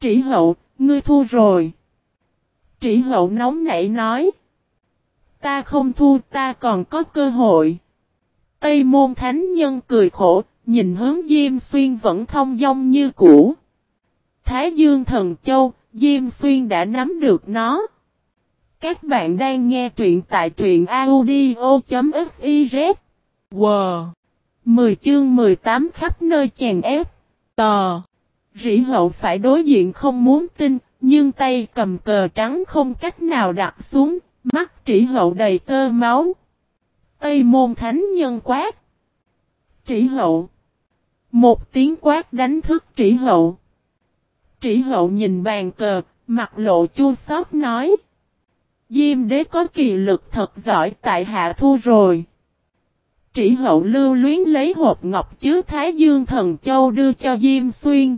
Trĩ hậu, ngươi thua rồi. Trĩ hậu nóng nảy nói. Ta không thua ta còn có cơ hội. Tây môn thánh nhân cười khổ, nhìn hướng Diêm Xuyên vẫn thông dong như cũ. Thái Dương Thần Châu, Diêm Xuyên đã nắm được nó. Các bạn đang nghe truyện tại truyện audio.fiz. Wow! 10 chương 18 khắp nơi chèn ép. Tò! Rỉ hậu phải đối diện không muốn tin, nhưng tay cầm cờ trắng không cách nào đặt xuống, mắt trĩ hậu đầy tơ máu. Tây môn thánh nhân quát. Trĩ hậu. Một tiếng quát đánh thức trĩ hậu. Trĩ hậu nhìn bàn cờ, mặt lộ chua xót nói. Diêm đế có kỳ lực thật giỏi tại hạ thu rồi. Trĩ hậu lưu luyến lấy hộp ngọc chứa Thái Dương Thần Châu đưa cho Diêm Xuyên.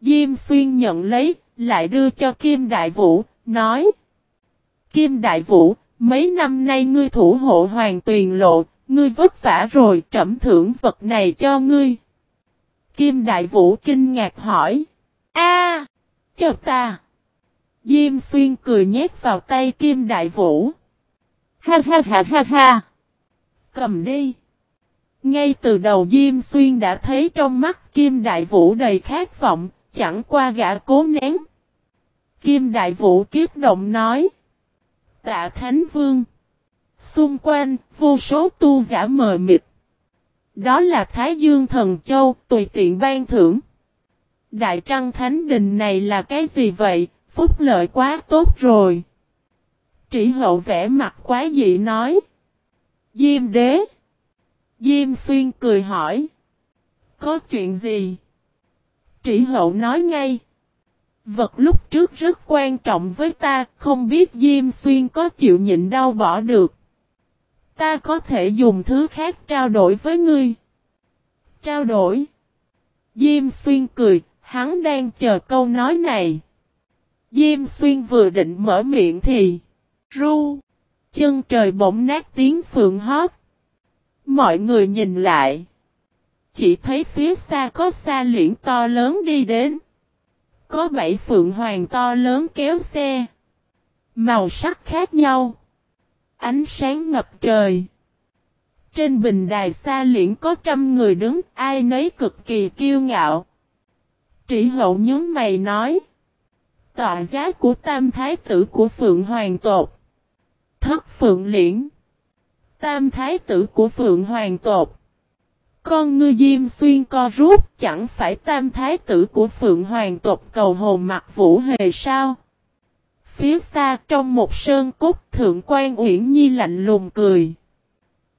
Diêm Xuyên nhận lấy, lại đưa cho Kim Đại Vũ, nói. Kim Đại Vũ, mấy năm nay ngươi thủ hộ hoàng tuyền lộ, ngươi vất vả rồi trẩm thưởng vật này cho ngươi. Kim Đại Vũ kinh ngạc hỏi. A, cho ta. Diêm Xuyên cười nhét vào tay Kim Đại Vũ. Ha ha ha ha ha. Cầm đi. Ngay từ đầu Diêm Xuyên đã thấy trong mắt Kim Đại Vũ đầy khát vọng, chẳng qua gã cố nén. Kim Đại Vũ kiếp động nói. Tạ Thánh Vương. Xung quanh, vô số tu giả mờ mịt. Đó là Thái Dương Thần Châu, tùy tiện ban thưởng. Đại Trăng Thánh Đình này là cái gì vậy, phúc lợi quá tốt rồi. Trị hậu vẽ mặt quá dị nói. Diêm đế. Diêm xuyên cười hỏi. Có chuyện gì? Trị hậu nói ngay. Vật lúc trước rất quan trọng với ta, không biết Diêm Xuyên có chịu nhịn đau bỏ được. Ta có thể dùng thứ khác trao đổi với ngươi. Trao đổi. Diêm Xuyên cười, hắn đang chờ câu nói này. Diêm Xuyên vừa định mở miệng thì ru chân trời bỗng nát tiếng phượng hót. Mọi người nhìn lại. Chỉ thấy phía xa có xa liễn to lớn đi đến. Có bảy phượng hoàng to lớn kéo xe. Màu sắc khác nhau. Ánh sáng ngập trời. Trên bình đài xa liễn có trăm người đứng, ai nấy cực kỳ kiêu ngạo. Trị hậu nhớ mày nói. Tọa giá của tam thái tử của Phượng Hoàng Tột. Thất Phượng Liễn. Tam thái tử của Phượng Hoàng Tột. Con ngươi diêm xuyên co rút chẳng phải tam thái tử của Phượng Hoàng tộc cầu hồ mặt vũ hề sao? Phía xa trong một sơn cúc thượng quan Uyển Nhi lạnh lùng cười.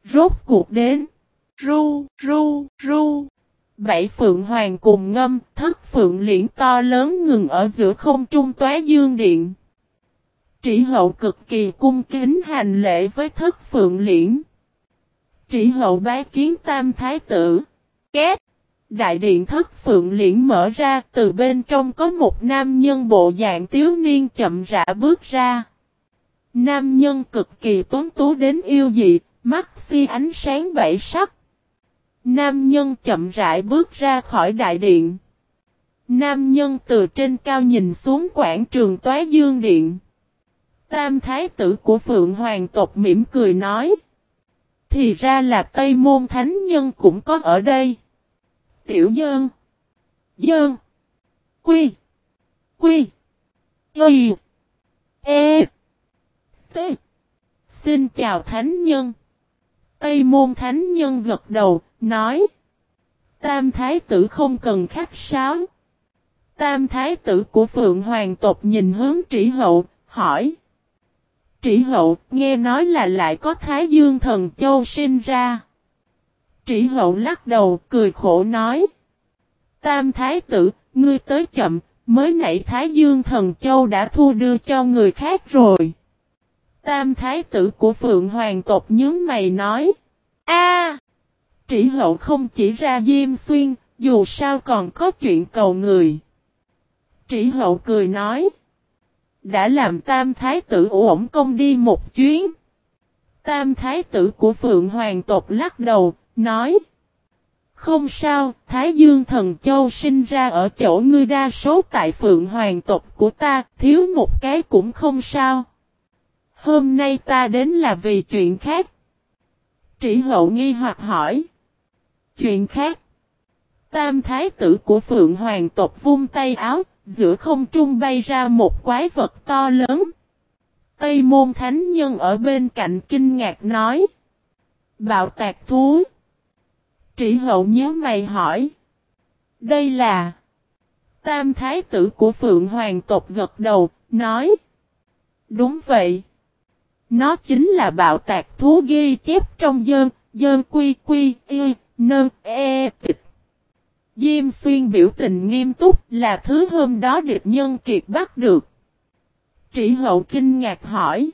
Rốt cuộc đến. Ru, ru, ru. Bảy Phượng Hoàng cùng ngâm, thất Phượng liễn to lớn ngừng ở giữa không trung tóa dương điện. Trị hậu cực kỳ cung kính hành lễ với thất Phượng liễn. Trĩ hậu bái kiến tam thái tử. Két. Đại điện thất phượng liễn mở ra từ bên trong có một nam nhân bộ dạng tiếu niên chậm rã bước ra. Nam nhân cực kỳ tuấn tú đến yêu dị, mắt si ánh sáng bảy sắc. Nam nhân chậm rãi bước ra khỏi đại điện. Nam nhân từ trên cao nhìn xuống quảng trường toái dương điện. Tam thái tử của Phượng Hoàng tộc mỉm cười nói. Thì ra là Tây Môn Thánh Nhân cũng có ở đây. Tiểu Dơn. Dơn. Quy. Quy. Y. E. T. Xin chào Thánh Nhân. Tây Môn Thánh Nhân gật đầu, nói. Tam Thái tử không cần khách sáo. Tam Thái tử của Phượng Hoàng tộc nhìn hướng trĩ hậu, hỏi. Trĩ hậu, nghe nói là lại có Thái Dương thần châu sinh ra. Trĩ hậu lắc đầu, cười khổ nói. Tam thái tử, ngươi tới chậm, mới nãy Thái Dương thần châu đã thu đưa cho người khác rồi. Tam thái tử của Phượng Hoàng tộc nhớ mày nói. a Trĩ hậu không chỉ ra Diêm Xuyên, dù sao còn có chuyện cầu người. Trĩ hậu cười nói đã làm tam thái tử ổn công đi một chuyến. Tam thái tử của Phượng Hoàng tộc lắc đầu, nói. Không sao, Thái Dương Thần Châu sinh ra ở chỗ ngươi đa số tại phượng hoàng tộc của ta, thiếu một cái cũng không sao. Hôm nay ta đến là vì chuyện khác. Trĩ hậu nghi hoặc hỏi. Chuyện khác. Tam thái tử của phượng hoàng tộc vung tay áo, giữa không trung bay ra một quái vật to lớn. Tây môn thánh nhân ở bên cạnh kinh ngạc nói. Bạo tạc thú. Trị hậu nhớ mày hỏi. Đây là. Tam thái tử của phượng hoàng tộc gật đầu, nói. Đúng vậy. Nó chính là bạo tạc thú ghi chép trong dơn, dơn quy quy, y, nơn, e, tịch. Diêm xuyên biểu tình nghiêm túc là thứ hôm đó địch nhân kiệt bắt được. Trị hậu kinh ngạc hỏi.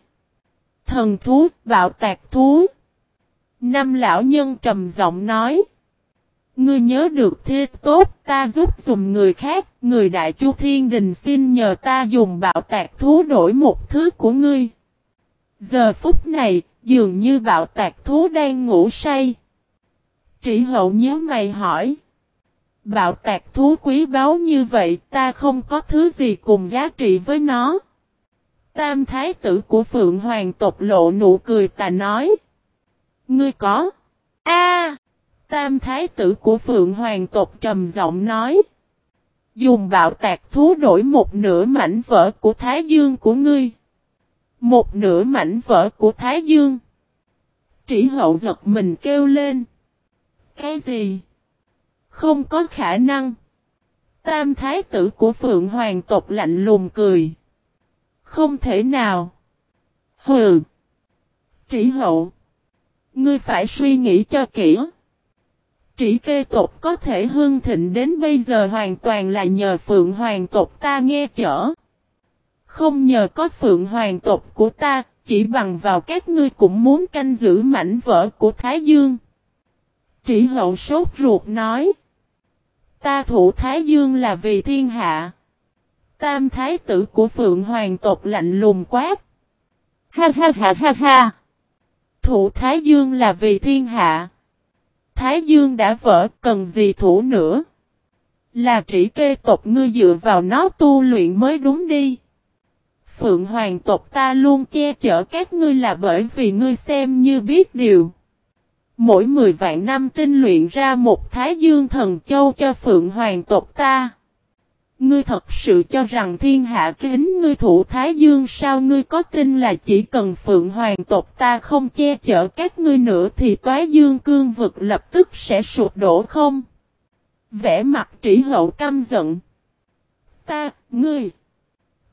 Thần thú, bạo tạc thú. Năm lão nhân trầm giọng nói. Ngươi nhớ được thế tốt, ta giúp dùng người khác, người đại chu thiên đình xin nhờ ta dùng bạo tạc thú đổi một thứ của ngươi. Giờ phút này, dường như bạo tạc thú đang ngủ say. Trị hậu nhớ mày hỏi. Bạo tạc thú quý báu như vậy, ta không có thứ gì cùng giá trị với nó. Tam thái tử của Phượng Hoàng tộc lộ nụ cười ta nói. Ngươi có. A. tam thái tử của Phượng Hoàng tộc trầm giọng nói. Dùng bạo tạc thú đổi một nửa mảnh vỡ của Thái Dương của ngươi. Một nửa mảnh vỡ của Thái Dương. Trĩ hậu giật mình kêu lên. Cái gì? Không có khả năng. Tam thái tử của Phượng Hoàng tộc lạnh lùng cười. Không thể nào. Hừ. Trĩ hậu. Ngươi phải suy nghĩ cho kỹ. Trĩ kê tộc có thể hương thịnh đến bây giờ hoàn toàn là nhờ Phượng Hoàng tộc ta nghe chở. Không nhờ có phượng hoàng tộc của ta, chỉ bằng vào các ngươi cũng muốn canh giữ mảnh vỡ của Thái Dương. Trĩ hậu sốt ruột nói. Ta thủ Thái Dương là vì thiên hạ. Tam thái tử của phượng hoàng tộc lạnh lùng quát. Ha ha ha ha ha. Thủ Thái Dương là vì thiên hạ. Thái Dương đã vỡ, cần gì thủ nữa. Là trĩ kê tộc ngươi dựa vào nó tu luyện mới đúng đi. Phượng Hoàng tộc ta luôn che chở các ngươi là bởi vì ngươi xem như biết điều. Mỗi 10 vạn năm tinh luyện ra một thái dương thần châu cho Phượng Hoàng tộc ta. Ngươi thật sự cho rằng thiên hạ kính ngươi thủ thái dương sao ngươi có tin là chỉ cần Phượng Hoàng tộc ta không che chở các ngươi nữa thì toái dương cương vực lập tức sẽ sụp đổ không? Vẽ mặt trĩ hậu căm giận. Ta, ngươi.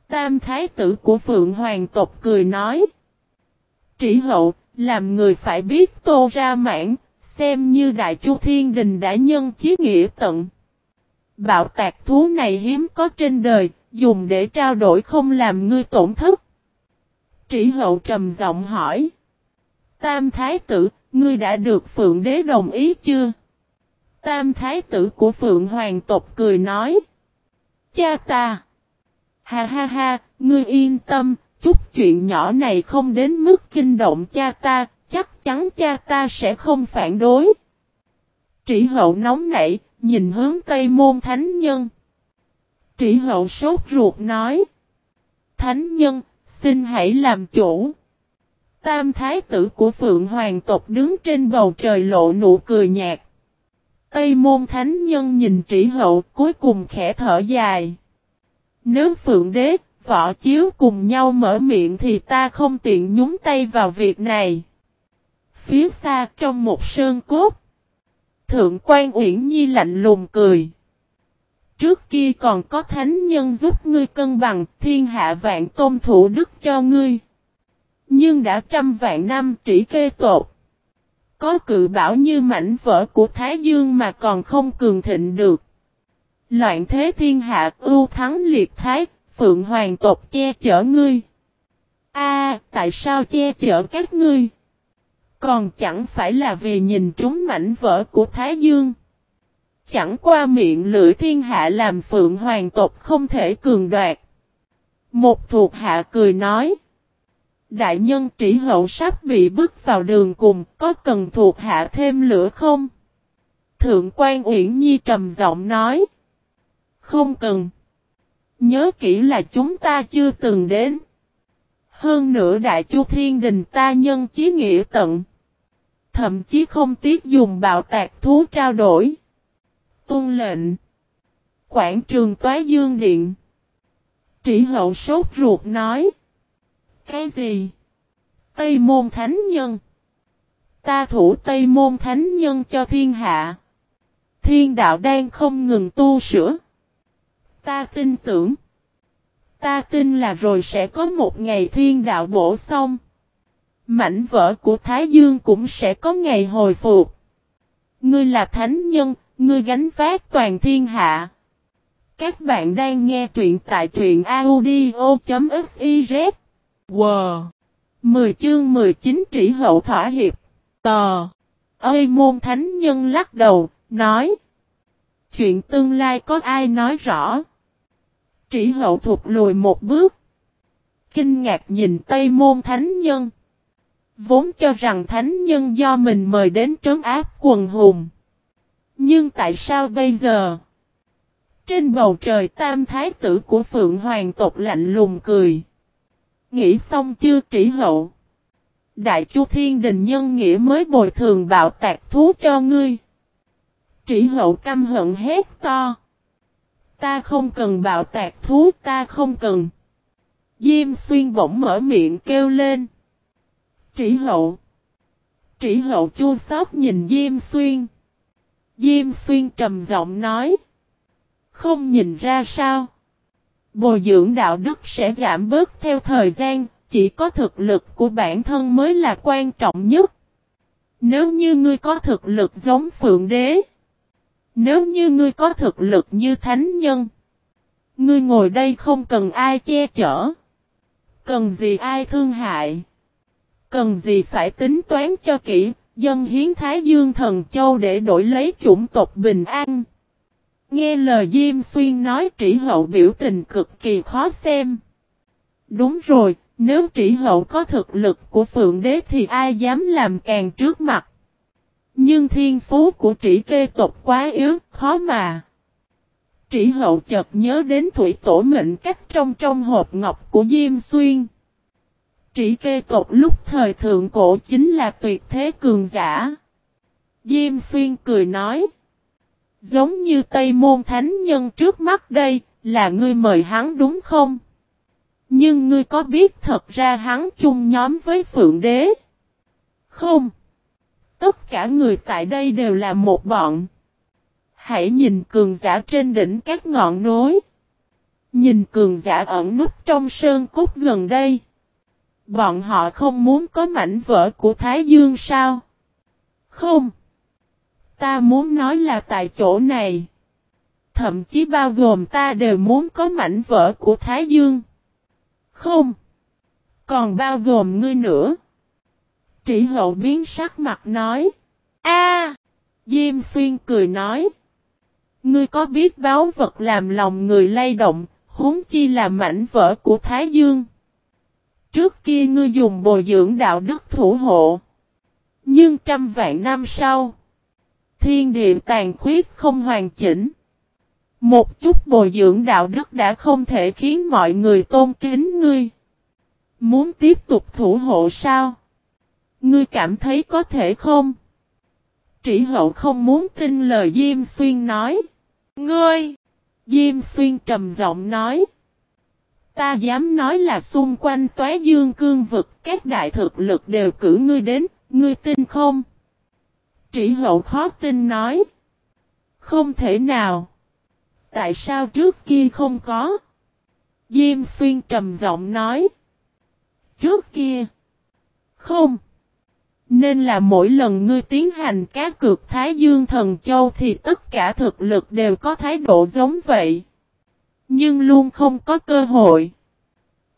Tam thái tử của Phượng Hoàng tộc cười nói. Trĩ hậu, làm người phải biết tô ra mãn, xem như Đại Chu Thiên Đình đã nhân chí nghĩa tận. Bạo tạc thú này hiếm có trên đời, dùng để trao đổi không làm ngươi tổn thất. Trĩ hậu trầm giọng hỏi. Tam thái tử, ngươi đã được Phượng đế đồng ý chưa? Tam thái tử của Phượng Hoàng tộc cười nói. Cha ta! Ha ha ha, ngươi yên tâm, chút chuyện nhỏ này không đến mức kinh động cha ta, chắc chắn cha ta sẽ không phản đối. Trĩ hậu nóng nảy, nhìn hướng Tây Môn Thánh Nhân. Trĩ hậu sốt ruột nói. Thánh Nhân, xin hãy làm chủ. Tam thái tử của Phượng Hoàng tộc đứng trên bầu trời lộ nụ cười nhạt. Tây Môn Thánh Nhân nhìn trĩ hậu cuối cùng khẽ thở dài. Nếu Phượng Đế, Võ Chiếu cùng nhau mở miệng thì ta không tiện nhúng tay vào việc này. Phía xa trong một sơn cốt. Thượng quan Uyển Nhi lạnh lùng cười. Trước kia còn có thánh nhân giúp ngươi cân bằng thiên hạ vạn tôn thủ đức cho ngươi. Nhưng đã trăm vạn năm trĩ kê tột. Có cự bảo như mảnh vỡ của Thái Dương mà còn không cường thịnh được. Loạn thế thiên hạ ưu thắng liệt thái, phượng hoàng tộc che chở ngươi. A, tại sao che chở các ngươi? Còn chẳng phải là vì nhìn trúng mảnh vỡ của Thái Dương. Chẳng qua miệng lưỡi thiên hạ làm phượng hoàng tộc không thể cường đoạt. Một thuộc hạ cười nói. Đại nhân trĩ hậu sắp bị bước vào đường cùng, có cần thuộc hạ thêm lửa không? Thượng quan Uyển Nhi trầm giọng nói. Không cần. Nhớ kỹ là chúng ta chưa từng đến. Hơn nữa Đại Chu Thiên Đình ta nhân chí nghĩa tận. Thậm chí không tiếc dùng bạo tạc thú trao đổi. Tôn lệnh. Quảng trường Toái Dương Điện. Trị hậu sốt ruột nói. Cái gì? Tây môn thánh nhân. Ta thủ Tây môn thánh nhân cho thiên hạ. Thiên đạo đang không ngừng tu sửa. Ta tin tưởng. Ta tin là rồi sẽ có một ngày thiên đạo bổ xong. Mảnh vỡ của Thái Dương cũng sẽ có ngày hồi phục. Ngươi là thánh nhân, ngươi gánh vác toàn thiên hạ. Các bạn đang nghe truyện tại truyện audio.fiz. Wow! 10 chương 19 trĩ hậu thỏa hiệp. Tờ! Ơi môn thánh nhân lắc đầu, nói. Chuyện tương lai có ai nói rõ? Trĩ hậu thụt lùi một bước. Kinh ngạc nhìn Tây môn thánh nhân. Vốn cho rằng thánh nhân do mình mời đến trấn áp quần hùng. Nhưng tại sao bây giờ? Trên bầu trời tam thái tử của Phượng Hoàng tộc lạnh lùng cười. Nghĩ xong chưa trĩ hậu. Đại Chu Thiên Đình nhân nghĩa mới bồi thường bạo tạc thú cho ngươi. Trĩ hậu căm hận hét to. Ta không cần bạo tạc thú ta không cần. Diêm xuyên bỗng mở miệng kêu lên. Trĩ hậu. Trĩ hậu chua xót nhìn Diêm xuyên. Diêm xuyên trầm giọng nói. Không nhìn ra sao. Bồi dưỡng đạo đức sẽ giảm bớt theo thời gian, chỉ có thực lực của bản thân mới là quan trọng nhất. Nếu như ngươi có thực lực giống Phượng Đế, nếu như ngươi có thực lực như Thánh Nhân, ngươi ngồi đây không cần ai che chở, cần gì ai thương hại, cần gì phải tính toán cho kỹ, dân hiến Thái Dương Thần Châu để đổi lấy chủng tộc bình an. Nghe lời Diêm Xuyên nói trĩ hậu biểu tình cực kỳ khó xem. Đúng rồi, nếu trĩ hậu có thực lực của Phượng Đế thì ai dám làm càng trước mặt. Nhưng thiên phú của trĩ kê tộc quá yếu, khó mà. Trĩ hậu chợt nhớ đến thủy tổ mệnh cách trong trong hộp ngọc của Diêm Xuyên. Trĩ kê tộc lúc thời thượng cổ chính là tuyệt thế cường giả. Diêm Xuyên cười nói. Giống như Tây Môn Thánh Nhân trước mắt đây, là ngươi mời hắn đúng không? Nhưng ngươi có biết thật ra hắn chung nhóm với Phượng Đế? Không. Tất cả người tại đây đều là một bọn. Hãy nhìn cường giả trên đỉnh các ngọn núi. Nhìn cường giả ẩn nút trong sơn cốt gần đây. Bọn họ không muốn có mảnh vỡ của Thái Dương sao? Không. Ta muốn nói là tại chỗ này. Thậm chí bao gồm ta đều muốn có mảnh vỡ của Thái Dương. Không. Còn bao gồm ngươi nữa. Trị hậu biến sắc mặt nói. a Diêm xuyên cười nói. Ngươi có biết báo vật làm lòng người lay động, huống chi là mảnh vỡ của Thái Dương. Trước kia ngươi dùng bồi dưỡng đạo đức thủ hộ. Nhưng trăm vạn năm sau, thiên địa tàn khuyết không hoàn chỉnh. Một chút bồi dưỡng đạo đức đã không thể khiến mọi người tôn kính ngươi. Muốn tiếp tục thủ hộ sao? Ngươi cảm thấy có thể không? Trĩ hậu không muốn tin lời Diêm Xuyên nói. Ngươi! Diêm Xuyên trầm giọng nói. Ta dám nói là xung quanh tóe dương cương vực các đại thực lực đều cử ngươi đến, ngươi tin không? Trĩ hậu khó tin nói. Không thể nào. Tại sao trước kia không có? Diêm xuyên trầm giọng nói. Trước kia. Không. Nên là mỗi lần ngươi tiến hành các cược Thái Dương Thần Châu thì tất cả thực lực đều có thái độ giống vậy. Nhưng luôn không có cơ hội.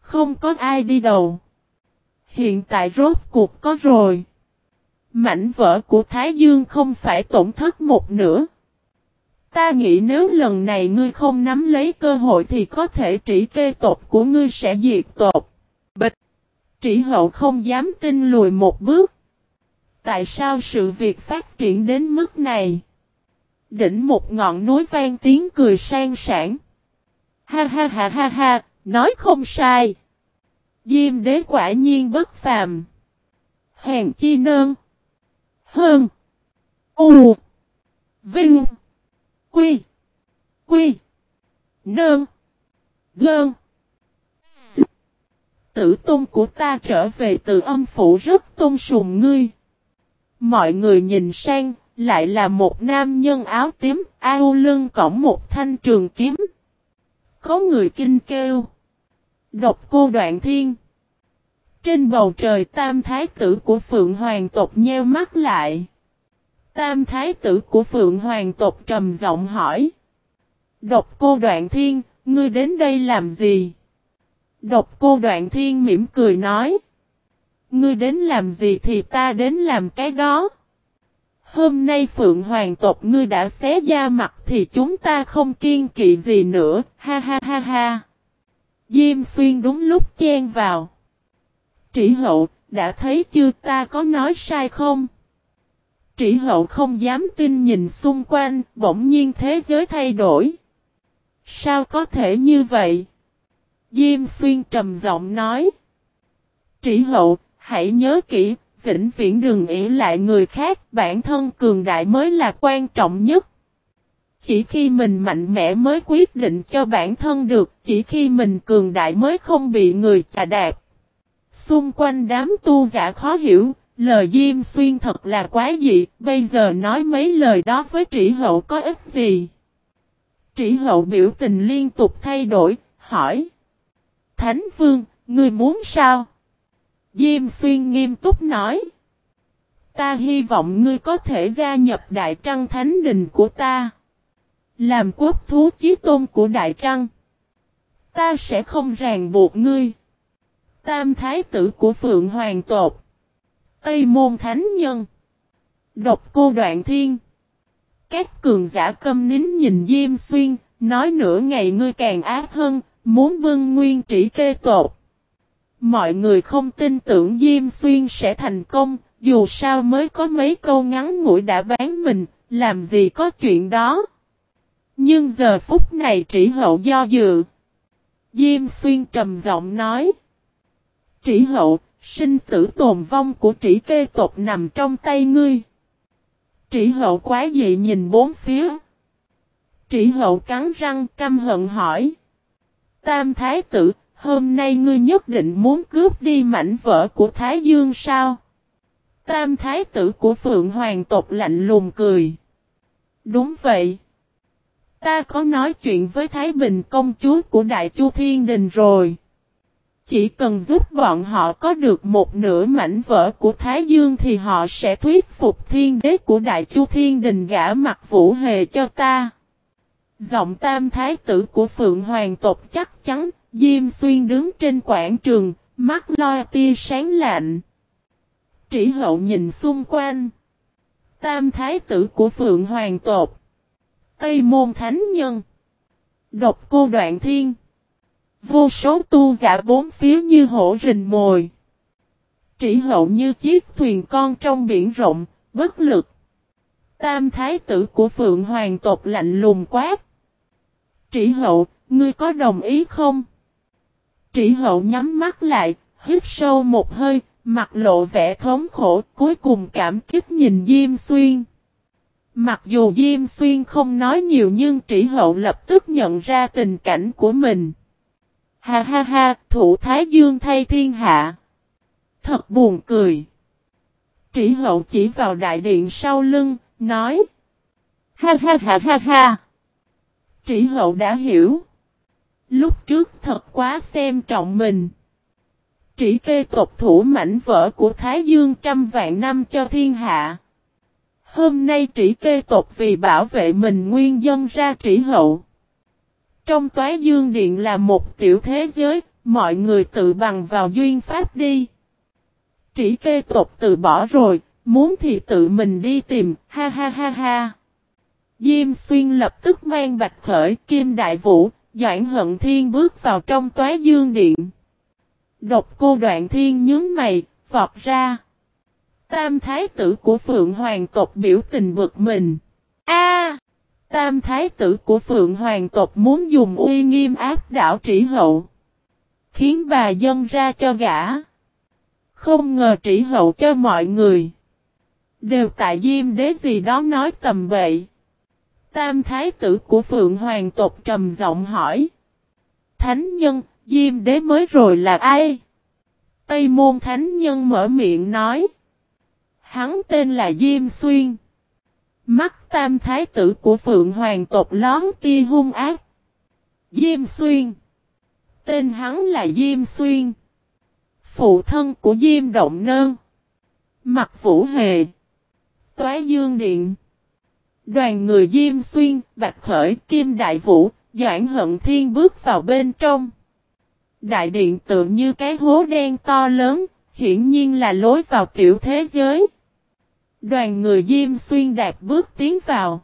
Không có ai đi đầu. Hiện tại rốt cuộc có rồi. Mảnh vỡ của Thái Dương không phải tổn thất một nửa. Ta nghĩ nếu lần này ngươi không nắm lấy cơ hội thì có thể trĩ kê tộc của ngươi sẽ diệt tộc. Bịch! Trĩ hậu không dám tin lùi một bước. Tại sao sự việc phát triển đến mức này? Đỉnh một ngọn núi vang tiếng cười sang sảng. Ha ha ha ha ha, nói không sai. Diêm đế quả nhiên bất phàm. Hèn chi nơn. Hơn. U. Vinh. Quy. Quy. Nơn. Gơn. Tử tôn của ta trở về từ âm phủ rất tôn sùng ngươi. Mọi người nhìn sang, lại là một nam nhân áo tím, ao lưng cổng một thanh trường kiếm. Có người kinh kêu. Độc cô đoạn thiên. Trên bầu trời tam thái tử của Phượng Hoàng tộc nheo mắt lại. Tam thái tử của Phượng Hoàng tộc trầm giọng hỏi. Độc cô đoạn thiên, ngươi đến đây làm gì? Độc cô đoạn thiên mỉm cười nói. Ngươi đến làm gì thì ta đến làm cái đó. Hôm nay Phượng Hoàng tộc ngươi đã xé da mặt thì chúng ta không kiên kỵ gì nữa, ha ha ha ha. Diêm xuyên đúng lúc chen vào. Trĩ hậu, đã thấy chưa ta có nói sai không? Trĩ hậu không dám tin nhìn xung quanh, bỗng nhiên thế giới thay đổi. Sao có thể như vậy? Diêm xuyên trầm giọng nói. Trĩ hậu, hãy nhớ kỹ, vĩnh viễn đừng ỷ lại người khác, bản thân cường đại mới là quan trọng nhất. Chỉ khi mình mạnh mẽ mới quyết định cho bản thân được, chỉ khi mình cường đại mới không bị người chà đạp. Xung quanh đám tu giả khó hiểu, lời Diêm Xuyên thật là quá dị, bây giờ nói mấy lời đó với trĩ hậu có ích gì? Trĩ hậu biểu tình liên tục thay đổi, hỏi. Thánh Vương, ngươi muốn sao? Diêm Xuyên nghiêm túc nói. Ta hy vọng ngươi có thể gia nhập Đại Trăng Thánh Đình của ta. Làm quốc thú chí tôn của Đại Trăng. Ta sẽ không ràng buộc ngươi. Tam Thái tử của Phượng Hoàng Tột. Tây Môn Thánh Nhân. Độc Cô Đoạn Thiên. Các cường giả câm nín nhìn Diêm Xuyên, nói nửa ngày ngươi càng ác hơn, muốn vương nguyên trĩ kê tột. Mọi người không tin tưởng Diêm Xuyên sẽ thành công, dù sao mới có mấy câu ngắn ngủi đã bán mình, làm gì có chuyện đó. Nhưng giờ phút này trĩ hậu do dự. Diêm Xuyên trầm giọng nói. Trĩ hậu, sinh tử tồn vong của trĩ kê tộc nằm trong tay ngươi. Trĩ hậu quá dị nhìn bốn phía. Trĩ hậu cắn răng căm hận hỏi. Tam thái tử, hôm nay ngươi nhất định muốn cướp đi mảnh vỡ của Thái Dương sao? Tam thái tử của Phượng Hoàng tộc lạnh lùng cười. Đúng vậy. Ta có nói chuyện với Thái Bình công chúa của Đại Chu Thiên Đình rồi. Chỉ cần giúp bọn họ có được một nửa mảnh vỡ của Thái Dương thì họ sẽ thuyết phục thiên đế của Đại Chu Thiên Đình gã mặt vũ hề cho ta. Giọng tam thái tử của Phượng Hoàng tộc chắc chắn, Diêm Xuyên đứng trên quảng trường, mắt loa tia sáng lạnh. Trĩ hậu nhìn xung quanh. Tam thái tử của Phượng Hoàng tộc. Tây Môn Thánh Nhân. Độc cô đoạn thiên. Vô số tu giả bốn phía như hổ rình mồi. Trĩ hậu như chiếc thuyền con trong biển rộng, bất lực. Tam thái tử của Phượng Hoàng tộc lạnh lùng quát. Trĩ hậu, ngươi có đồng ý không? Trĩ hậu nhắm mắt lại, hít sâu một hơi, mặt lộ vẻ thống khổ, cuối cùng cảm kích nhìn Diêm Xuyên. Mặc dù Diêm Xuyên không nói nhiều nhưng Trĩ hậu lập tức nhận ra tình cảnh của mình. Ha ha ha, thủ Thái Dương thay thiên hạ. Thật buồn cười. Trĩ hậu chỉ vào đại điện sau lưng, nói. Ha ha ha ha ha. Trĩ hậu đã hiểu. Lúc trước thật quá xem trọng mình. Trĩ kê tộc thủ mảnh vỡ của Thái Dương trăm vạn năm cho thiên hạ. Hôm nay trĩ kê tộc vì bảo vệ mình nguyên dân ra trĩ hậu. Trong toái dương điện là một tiểu thế giới, mọi người tự bằng vào duyên pháp đi. Trĩ kê tộc tự bỏ rồi, muốn thì tự mình đi tìm, ha ha ha ha. Diêm xuyên lập tức mang bạch khởi kim đại vũ, Doãn hận thiên bước vào trong toái dương điện. Độc cô đoạn thiên nhướng mày, vọt ra. Tam thái tử của Phượng Hoàng tộc biểu tình bực mình. A! Tam thái tử của Phượng Hoàng tộc muốn dùng uy nghiêm áp đảo trĩ hậu. Khiến bà dân ra cho gã. Không ngờ trĩ hậu cho mọi người. Đều tại diêm đế gì đó nói tầm bậy. Tam thái tử của Phượng Hoàng tộc trầm giọng hỏi. Thánh nhân, diêm đế mới rồi là ai? Tây môn thánh nhân mở miệng nói. Hắn tên là Diêm Xuyên. Mắt tam thái tử của Phượng Hoàng tộc lón tia hung ác. Diêm Xuyên. Tên hắn là Diêm Xuyên. Phụ thân của Diêm Động Nơn. Mặt Vũ Hề. Toái Dương Điện. Đoàn người Diêm Xuyên, Bạch Khởi, Kim Đại Vũ, Doãn Hận Thiên bước vào bên trong. Đại điện tự như cái hố đen to lớn, hiển nhiên là lối vào tiểu thế giới. Đoàn người Diêm Xuyên đạp bước tiến vào.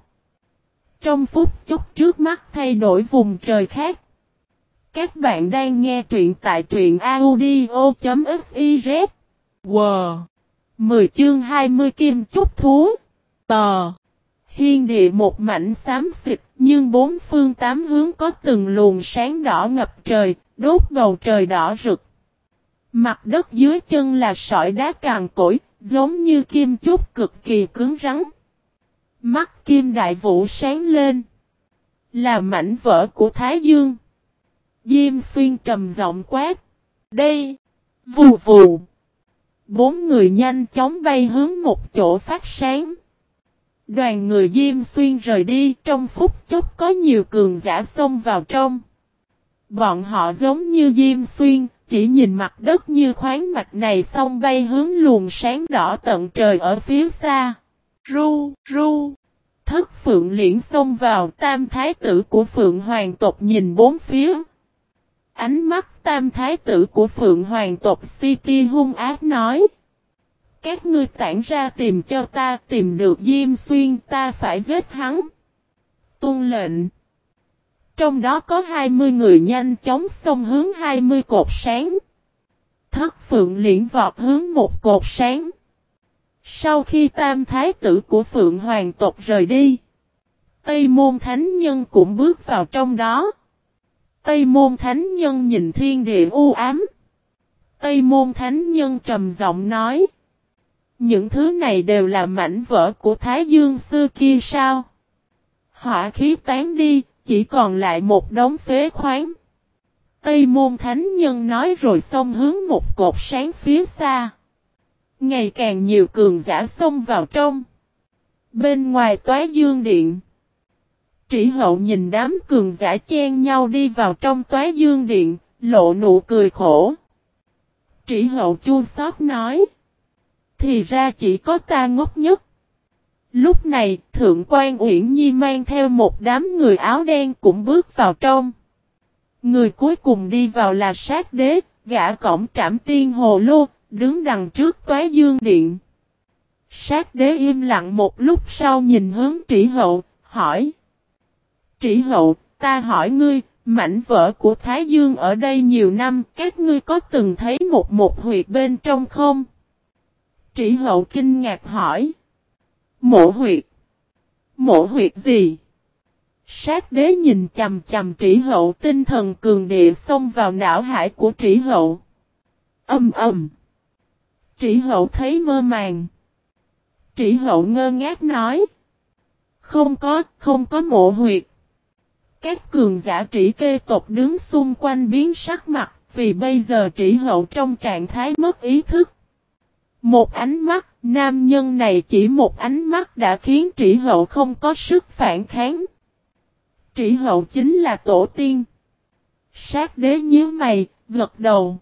Trong phút chốc trước mắt thay đổi vùng trời khác. Các bạn đang nghe truyện tại truyện audio.fiz. Wow! 10 chương 20 kim chúc thú. Tò! Hiên địa một mảnh xám xịt, nhưng bốn phương tám hướng có từng luồng sáng đỏ ngập trời, đốt bầu trời đỏ rực. Mặt đất dưới chân là sỏi đá càng cỗi, giống như kim chúc cực kỳ cứng rắn. Mắt kim đại vũ sáng lên. Là mảnh vỡ của Thái Dương. Diêm xuyên trầm giọng quát. Đây! Vù vù! Bốn người nhanh chóng bay hướng một chỗ phát sáng. Đoàn người Diêm Xuyên rời đi trong phút chốc có nhiều cường giả xông vào trong. Bọn họ giống như Diêm Xuyên, chỉ nhìn mặt đất như khoáng mạch này xong bay hướng luồng sáng đỏ tận trời ở phía xa. Ru, ru. Thất Phượng liễn xông vào tam thái tử của Phượng Hoàng tộc nhìn bốn phía. Ánh mắt tam thái tử của Phượng Hoàng tộc City hung ác nói. Các ngươi tản ra tìm cho ta tìm được Diêm Xuyên ta phải giết hắn. Tôn lệnh. Trong đó có 20 người nhanh chóng xông hướng 20 cột sáng. Thất Phượng liễn vọt hướng một cột sáng. Sau khi tam thái tử của Phượng Hoàng tộc rời đi, Tây Môn Thánh Nhân cũng bước vào trong đó. Tây Môn Thánh Nhân nhìn thiên địa u ám. Tây Môn Thánh Nhân trầm giọng nói. Những thứ này đều là mảnh vỡ của Thái Dương xưa kia sao? Hỏa khí tán đi, chỉ còn lại một đống phế khoáng. Tây môn thánh nhân nói rồi xông hướng một cột sáng phía xa. Ngày càng nhiều cường giả xông vào trong. Bên ngoài toái dương điện. Trĩ hậu nhìn đám cường giả chen nhau đi vào trong toái dương điện, lộ nụ cười khổ. Trĩ hậu chua xót nói. Thì ra chỉ có ta ngốc nhất. Lúc này, Thượng quan Uyển Nhi mang theo một đám người áo đen cũng bước vào trong. Người cuối cùng đi vào là sát đế, gã cổng trảm tiên hồ lô, đứng đằng trước toái dương điện. Sát đế im lặng một lúc sau nhìn hướng trĩ hậu, hỏi. Trĩ hậu, ta hỏi ngươi, mảnh vỡ của Thái Dương ở đây nhiều năm, các ngươi có từng thấy một một huyệt bên trong không? Trĩ hậu kinh ngạc hỏi. Mộ huyệt. Mộ huyệt gì? Sát đế nhìn chầm chầm trĩ hậu tinh thần cường địa xông vào não hải của trĩ hậu. Âm ầm. Trĩ hậu thấy mơ màng. Trĩ hậu ngơ ngác nói. Không có, không có mộ huyệt. Các cường giả trĩ kê tộc đứng xung quanh biến sắc mặt, vì bây giờ trĩ hậu trong trạng thái mất ý thức. Một ánh mắt, nam nhân này chỉ một ánh mắt đã khiến trĩ hậu không có sức phản kháng. Trĩ hậu chính là tổ tiên. Sát đế nhớ mày, gật đầu.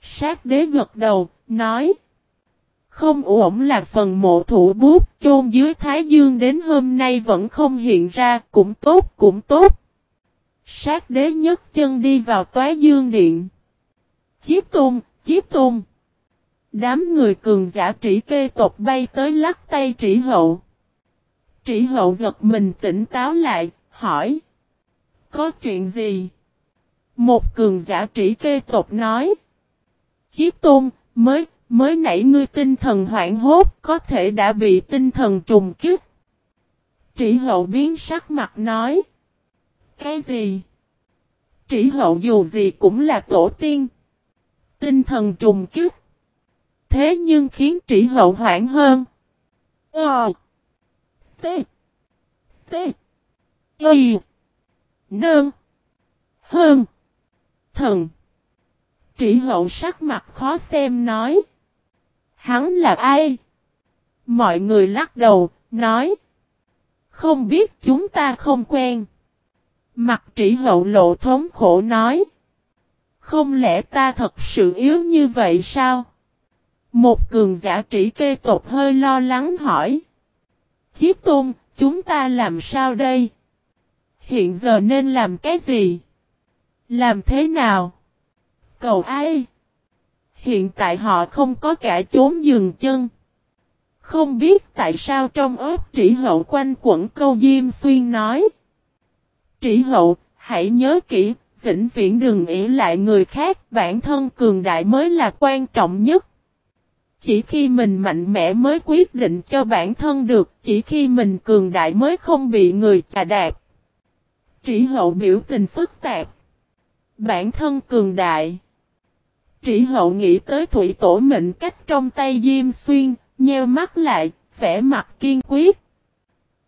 Sát đế gật đầu, nói. Không ổn là phần mộ thủ bút chôn dưới Thái Dương đến hôm nay vẫn không hiện ra, cũng tốt, cũng tốt. Sát đế nhấc chân đi vào toái dương điện. Chiếp tôn, chiếp tôn. Đám người cường giả trĩ kê tộc bay tới lắc tay trĩ hậu. Trĩ hậu giật mình tỉnh táo lại, hỏi. Có chuyện gì? Một cường giả trĩ kê tộc nói. Chiếc tôn, mới, mới nãy ngươi tinh thần hoảng hốt, có thể đã bị tinh thần trùng kích. Trĩ hậu biến sắc mặt nói. Cái gì? Trĩ hậu dù gì cũng là tổ tiên. Tinh thần trùng kích. Thế nhưng khiến trĩ hậu hoảng hơn. Ờ. T. T. Y. Nương. Hơn. Thần. Trĩ hậu sắc mặt khó xem nói. Hắn là ai? Mọi người lắc đầu, nói. Không biết chúng ta không quen. Mặt trĩ hậu lộ thống khổ nói. Không lẽ ta thật sự yếu như vậy sao? Một cường giả trĩ kê tộc hơi lo lắng hỏi. Chiếc tôn, chúng ta làm sao đây? Hiện giờ nên làm cái gì? Làm thế nào? Cầu ai? Hiện tại họ không có cả chốn dừng chân. Không biết tại sao trong ớt trĩ hậu quanh quẩn câu Diêm Xuyên nói. Trĩ hậu, hãy nhớ kỹ, vĩnh viễn đừng ỉ lại người khác, bản thân cường đại mới là quan trọng nhất. Chỉ khi mình mạnh mẽ mới quyết định cho bản thân được, chỉ khi mình cường đại mới không bị người chà đạp. Trĩ hậu biểu tình phức tạp. Bản thân cường đại. Trĩ hậu nghĩ tới thủy tổ mệnh cách trong tay Diêm Xuyên, nheo mắt lại, vẻ mặt kiên quyết.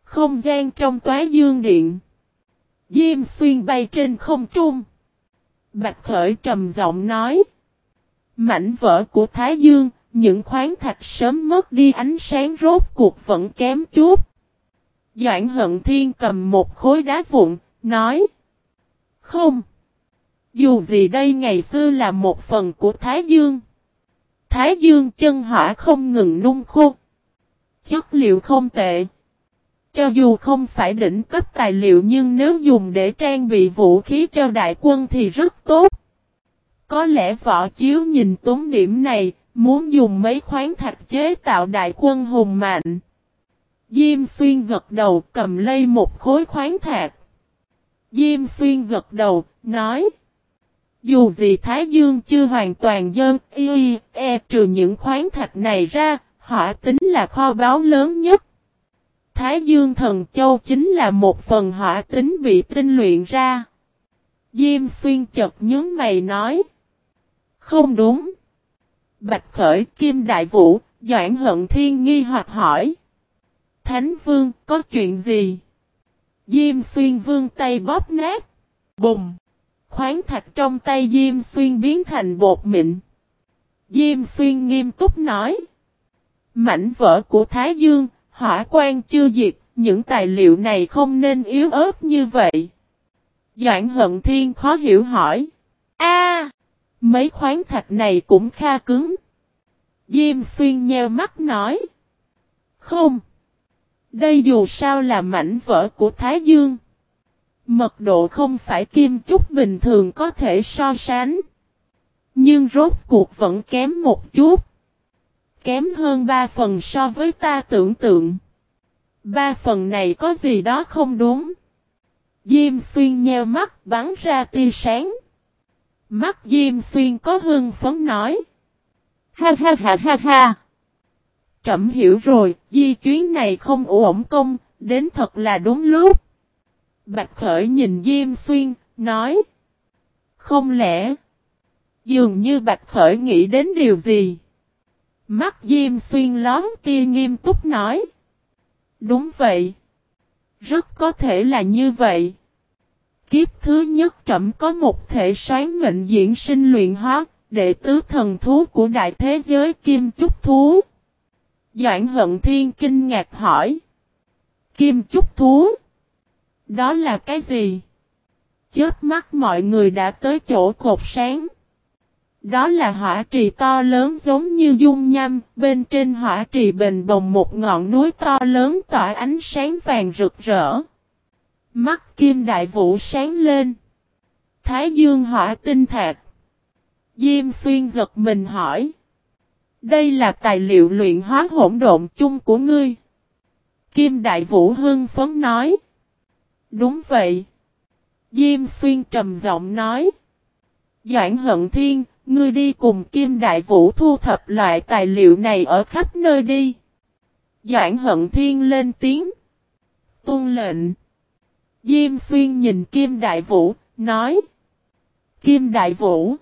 Không gian trong toái dương điện. Diêm Xuyên bay trên không trung. Bạch Khởi trầm giọng nói. Mảnh vỡ của Thái Dương, những khoáng thạch sớm mất đi ánh sáng rốt cuộc vẫn kém chút. Doãn hận thiên cầm một khối đá vụn, nói. Không. Dù gì đây ngày xưa là một phần của Thái Dương. Thái Dương chân hỏa không ngừng nung khô. Chất liệu không tệ. Cho dù không phải đỉnh cấp tài liệu nhưng nếu dùng để trang bị vũ khí cho đại quân thì rất tốt. Có lẽ võ chiếu nhìn túng điểm này, muốn dùng mấy khoáng thạch chế tạo đại quân hùng mạnh. Diêm xuyên gật đầu cầm lấy một khối khoáng thạch. Diêm xuyên gật đầu, nói. Dù gì Thái Dương chưa hoàn toàn dơn, y, e trừ những khoáng thạch này ra, hỏa tính là kho báu lớn nhất. Thái Dương Thần Châu chính là một phần hỏa tính bị tinh luyện ra. Diêm xuyên chật nhướng mày nói. Không đúng. Bạch Khởi Kim Đại Vũ, Doãn Hận Thiên nghi hoặc hỏi. Thánh Vương có chuyện gì? Diêm xuyên vương tay bóp nát. Bùng! Khoáng thạch trong tay Diêm xuyên biến thành bột mịn. Diêm xuyên nghiêm túc nói. Mảnh vỡ của Thái Dương, hỏa quan chưa diệt, những tài liệu này không nên yếu ớt như vậy. Doãn hận thiên khó hiểu hỏi. Mấy khoáng thạch này cũng kha cứng. Diêm xuyên nheo mắt nói. Không. Đây dù sao là mảnh vỡ của Thái Dương. Mật độ không phải kim chút bình thường có thể so sánh. Nhưng rốt cuộc vẫn kém một chút. Kém hơn ba phần so với ta tưởng tượng. Ba phần này có gì đó không đúng. Diêm xuyên nheo mắt bắn ra tia sáng. Mắt Diêm Xuyên có hưng phấn nói. Ha ha ha ha ha. Trẩm hiểu rồi, di chuyến này không ổn công, đến thật là đúng lúc. Bạch Khởi nhìn Diêm Xuyên, nói. Không lẽ, dường như Bạch Khởi nghĩ đến điều gì? Mắt Diêm Xuyên lón tia nghiêm túc nói. Đúng vậy. Rất có thể là như vậy. Kiếp thứ nhất trẩm có một thể sáng mệnh diễn sinh luyện hóa, đệ tứ thần thú của đại thế giới kim trúc thú. Doãn hận thiên kinh ngạc hỏi. Kim trúc thú? Đó là cái gì? Chớp mắt mọi người đã tới chỗ cột sáng. Đó là hỏa trì to lớn giống như dung nham, bên trên hỏa trì bền bồng một ngọn núi to lớn tỏa ánh sáng vàng rực rỡ. Mắt kim đại vũ sáng lên. Thái dương hỏa tinh thạc. Diêm xuyên giật mình hỏi. Đây là tài liệu luyện hóa hỗn độn chung của ngươi. Kim đại vũ hưng phấn nói. Đúng vậy. Diêm xuyên trầm giọng nói. Doãn hận thiên, ngươi đi cùng Kim Đại Vũ thu thập loại tài liệu này ở khắp nơi đi. Doãn hận thiên lên tiếng. Tuân lệnh. Diêm xuyên nhìn Kim Đại Vũ, nói. Kim Đại Vũ.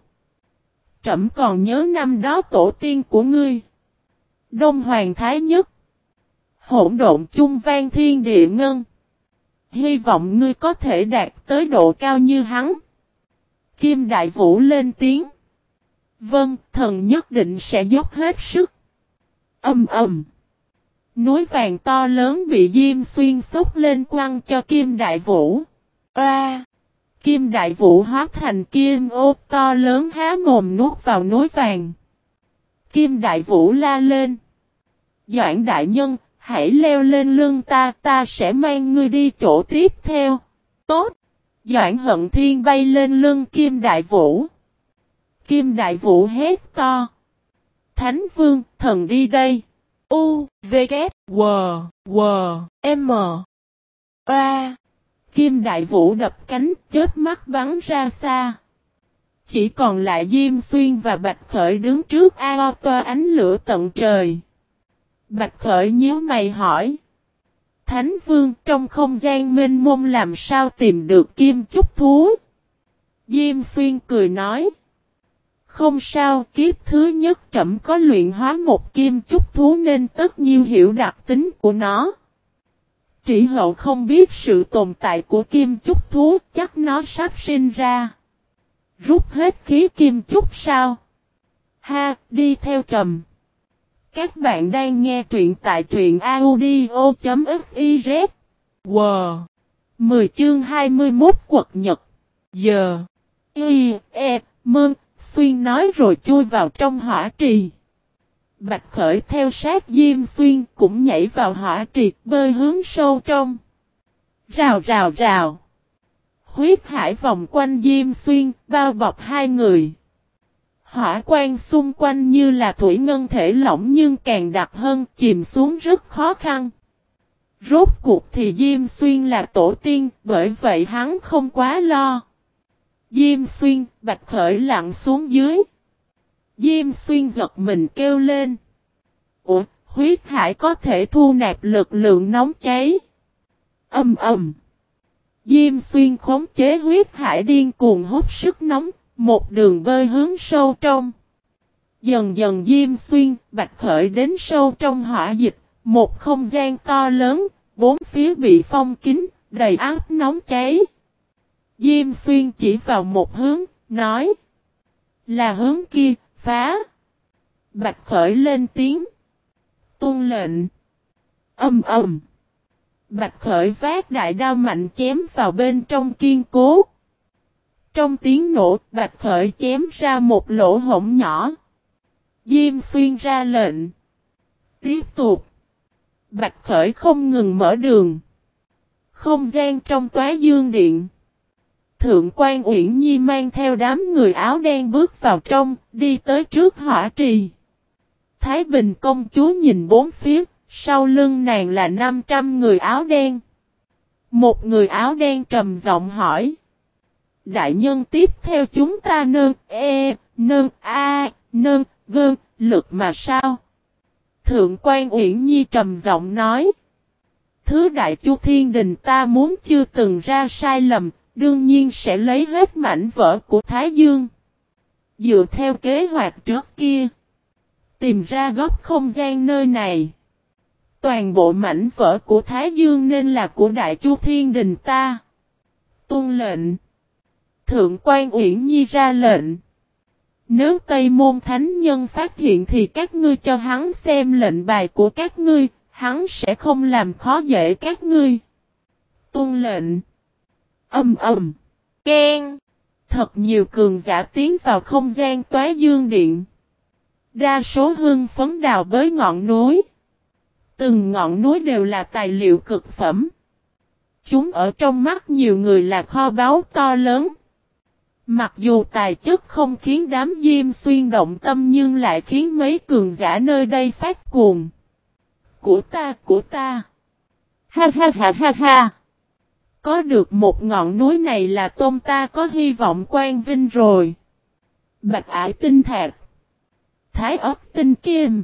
Trẩm còn nhớ năm đó tổ tiên của ngươi. Đông Hoàng Thái Nhất. Hỗn độn chung vang thiên địa ngân. Hy vọng ngươi có thể đạt tới độ cao như hắn. Kim Đại Vũ lên tiếng. Vâng, thần nhất định sẽ dốc hết sức. Âm ầm. Núi vàng to lớn bị Diêm Xuyên xúc lên quăng cho Kim Đại Vũ. A! Kim Đại Vũ hóa thành kim ô to lớn há mồm nuốt vào núi vàng. Kim Đại Vũ la lên. Doãn Đại Nhân, hãy leo lên lưng ta, ta sẽ mang ngươi đi chỗ tiếp theo. Tốt! Doãn Hận Thiên bay lên lưng Kim Đại Vũ. Kim Đại Vũ hét to. Thánh Vương, thần đi đây. U, V, K, W, W, M. A. Kim Đại Vũ đập cánh chết mắt bắn ra xa. Chỉ còn lại Diêm Xuyên và Bạch Khởi đứng trước ao toa ánh lửa tận trời. Bạch Khởi nhíu mày hỏi. Thánh Vương trong không gian mênh mông làm sao tìm được kim chúc thú? Diêm Xuyên cười nói. Không sao, kiếp thứ nhất trẩm có luyện hóa một kim chúc thú nên tất nhiên hiểu đặc tính của nó. Chỉ hậu không biết sự tồn tại của kim chúc thú chắc nó sắp sinh ra. Rút hết khí kim chúc sao? Ha, đi theo trầm. Các bạn đang nghe truyện tại truyện audio.fiz. Wow! 10 chương 21 quật nhật. Giờ. Y, E, Mơn, Xuyên nói rồi chui vào trong hỏa trì. Bạch Khởi theo sát Diêm Xuyên cũng nhảy vào hỏa trì, bơi hướng sâu trong. Rào rào rào. Huyết hải vòng quanh Diêm Xuyên, bao bọc hai người. Hỏa quan xung quanh như là thủy ngân thể lỏng nhưng càng đặc hơn, chìm xuống rất khó khăn. Rốt cuộc thì Diêm Xuyên là tổ tiên, bởi vậy hắn không quá lo. Diêm xuyên, bạch khởi lặng xuống dưới. Diêm xuyên giật mình kêu lên. Ủa, huyết hải có thể thu nạp lực lượng nóng cháy. Âm ầm. Diêm xuyên khống chế huyết hải điên cuồng hút sức nóng, một đường bơi hướng sâu trong. Dần dần Diêm xuyên, bạch khởi đến sâu trong hỏa dịch, một không gian to lớn, bốn phía bị phong kín, đầy áp nóng cháy. Diêm xuyên chỉ vào một hướng, nói. Là hướng kia, phá. Bạch khởi lên tiếng. Tôn lệnh. Âm ầm. Bạch khởi vác đại đao mạnh chém vào bên trong kiên cố. Trong tiếng nổ, bạch khởi chém ra một lỗ hổng nhỏ. Diêm xuyên ra lệnh. Tiếp tục. Bạch khởi không ngừng mở đường. Không gian trong tóa dương điện. Thượng quan Uyển Nhi mang theo đám người áo đen bước vào trong, đi tới trước hỏa trì. Thái Bình công chúa nhìn bốn phía, sau lưng nàng là 500 người áo đen. Một người áo đen trầm giọng hỏi. Đại nhân tiếp theo chúng ta nâng e, nâng a, nâng gơn, lực mà sao? Thượng quan Uyển Nhi trầm giọng nói. Thứ đại chu thiên đình ta muốn chưa từng ra sai lầm, đương nhiên sẽ lấy hết mảnh vỡ của Thái Dương. Dựa theo kế hoạch trước kia, tìm ra góc không gian nơi này. Toàn bộ mảnh vỡ của Thái Dương nên là của Đại Chu Thiên Đình ta. Tôn lệnh. Thượng quan Uyển Nhi ra lệnh. Nếu Tây Môn Thánh Nhân phát hiện thì các ngươi cho hắn xem lệnh bài của các ngươi, hắn sẽ không làm khó dễ các ngươi. Tôn lệnh. Âm ầm. Ken. Thật nhiều cường giả tiến vào không gian toái dương điện. Đa số hương phấn đào bới ngọn núi. Từng ngọn núi đều là tài liệu cực phẩm. Chúng ở trong mắt nhiều người là kho báu to lớn. Mặc dù tài chất không khiến đám diêm xuyên động tâm nhưng lại khiến mấy cường giả nơi đây phát cuồng. Của ta, của ta. Ha ha ha ha ha. Có được một ngọn núi này là tôm ta có hy vọng quan vinh rồi. Bạch ải tinh thạc. Thái ốc tinh kim.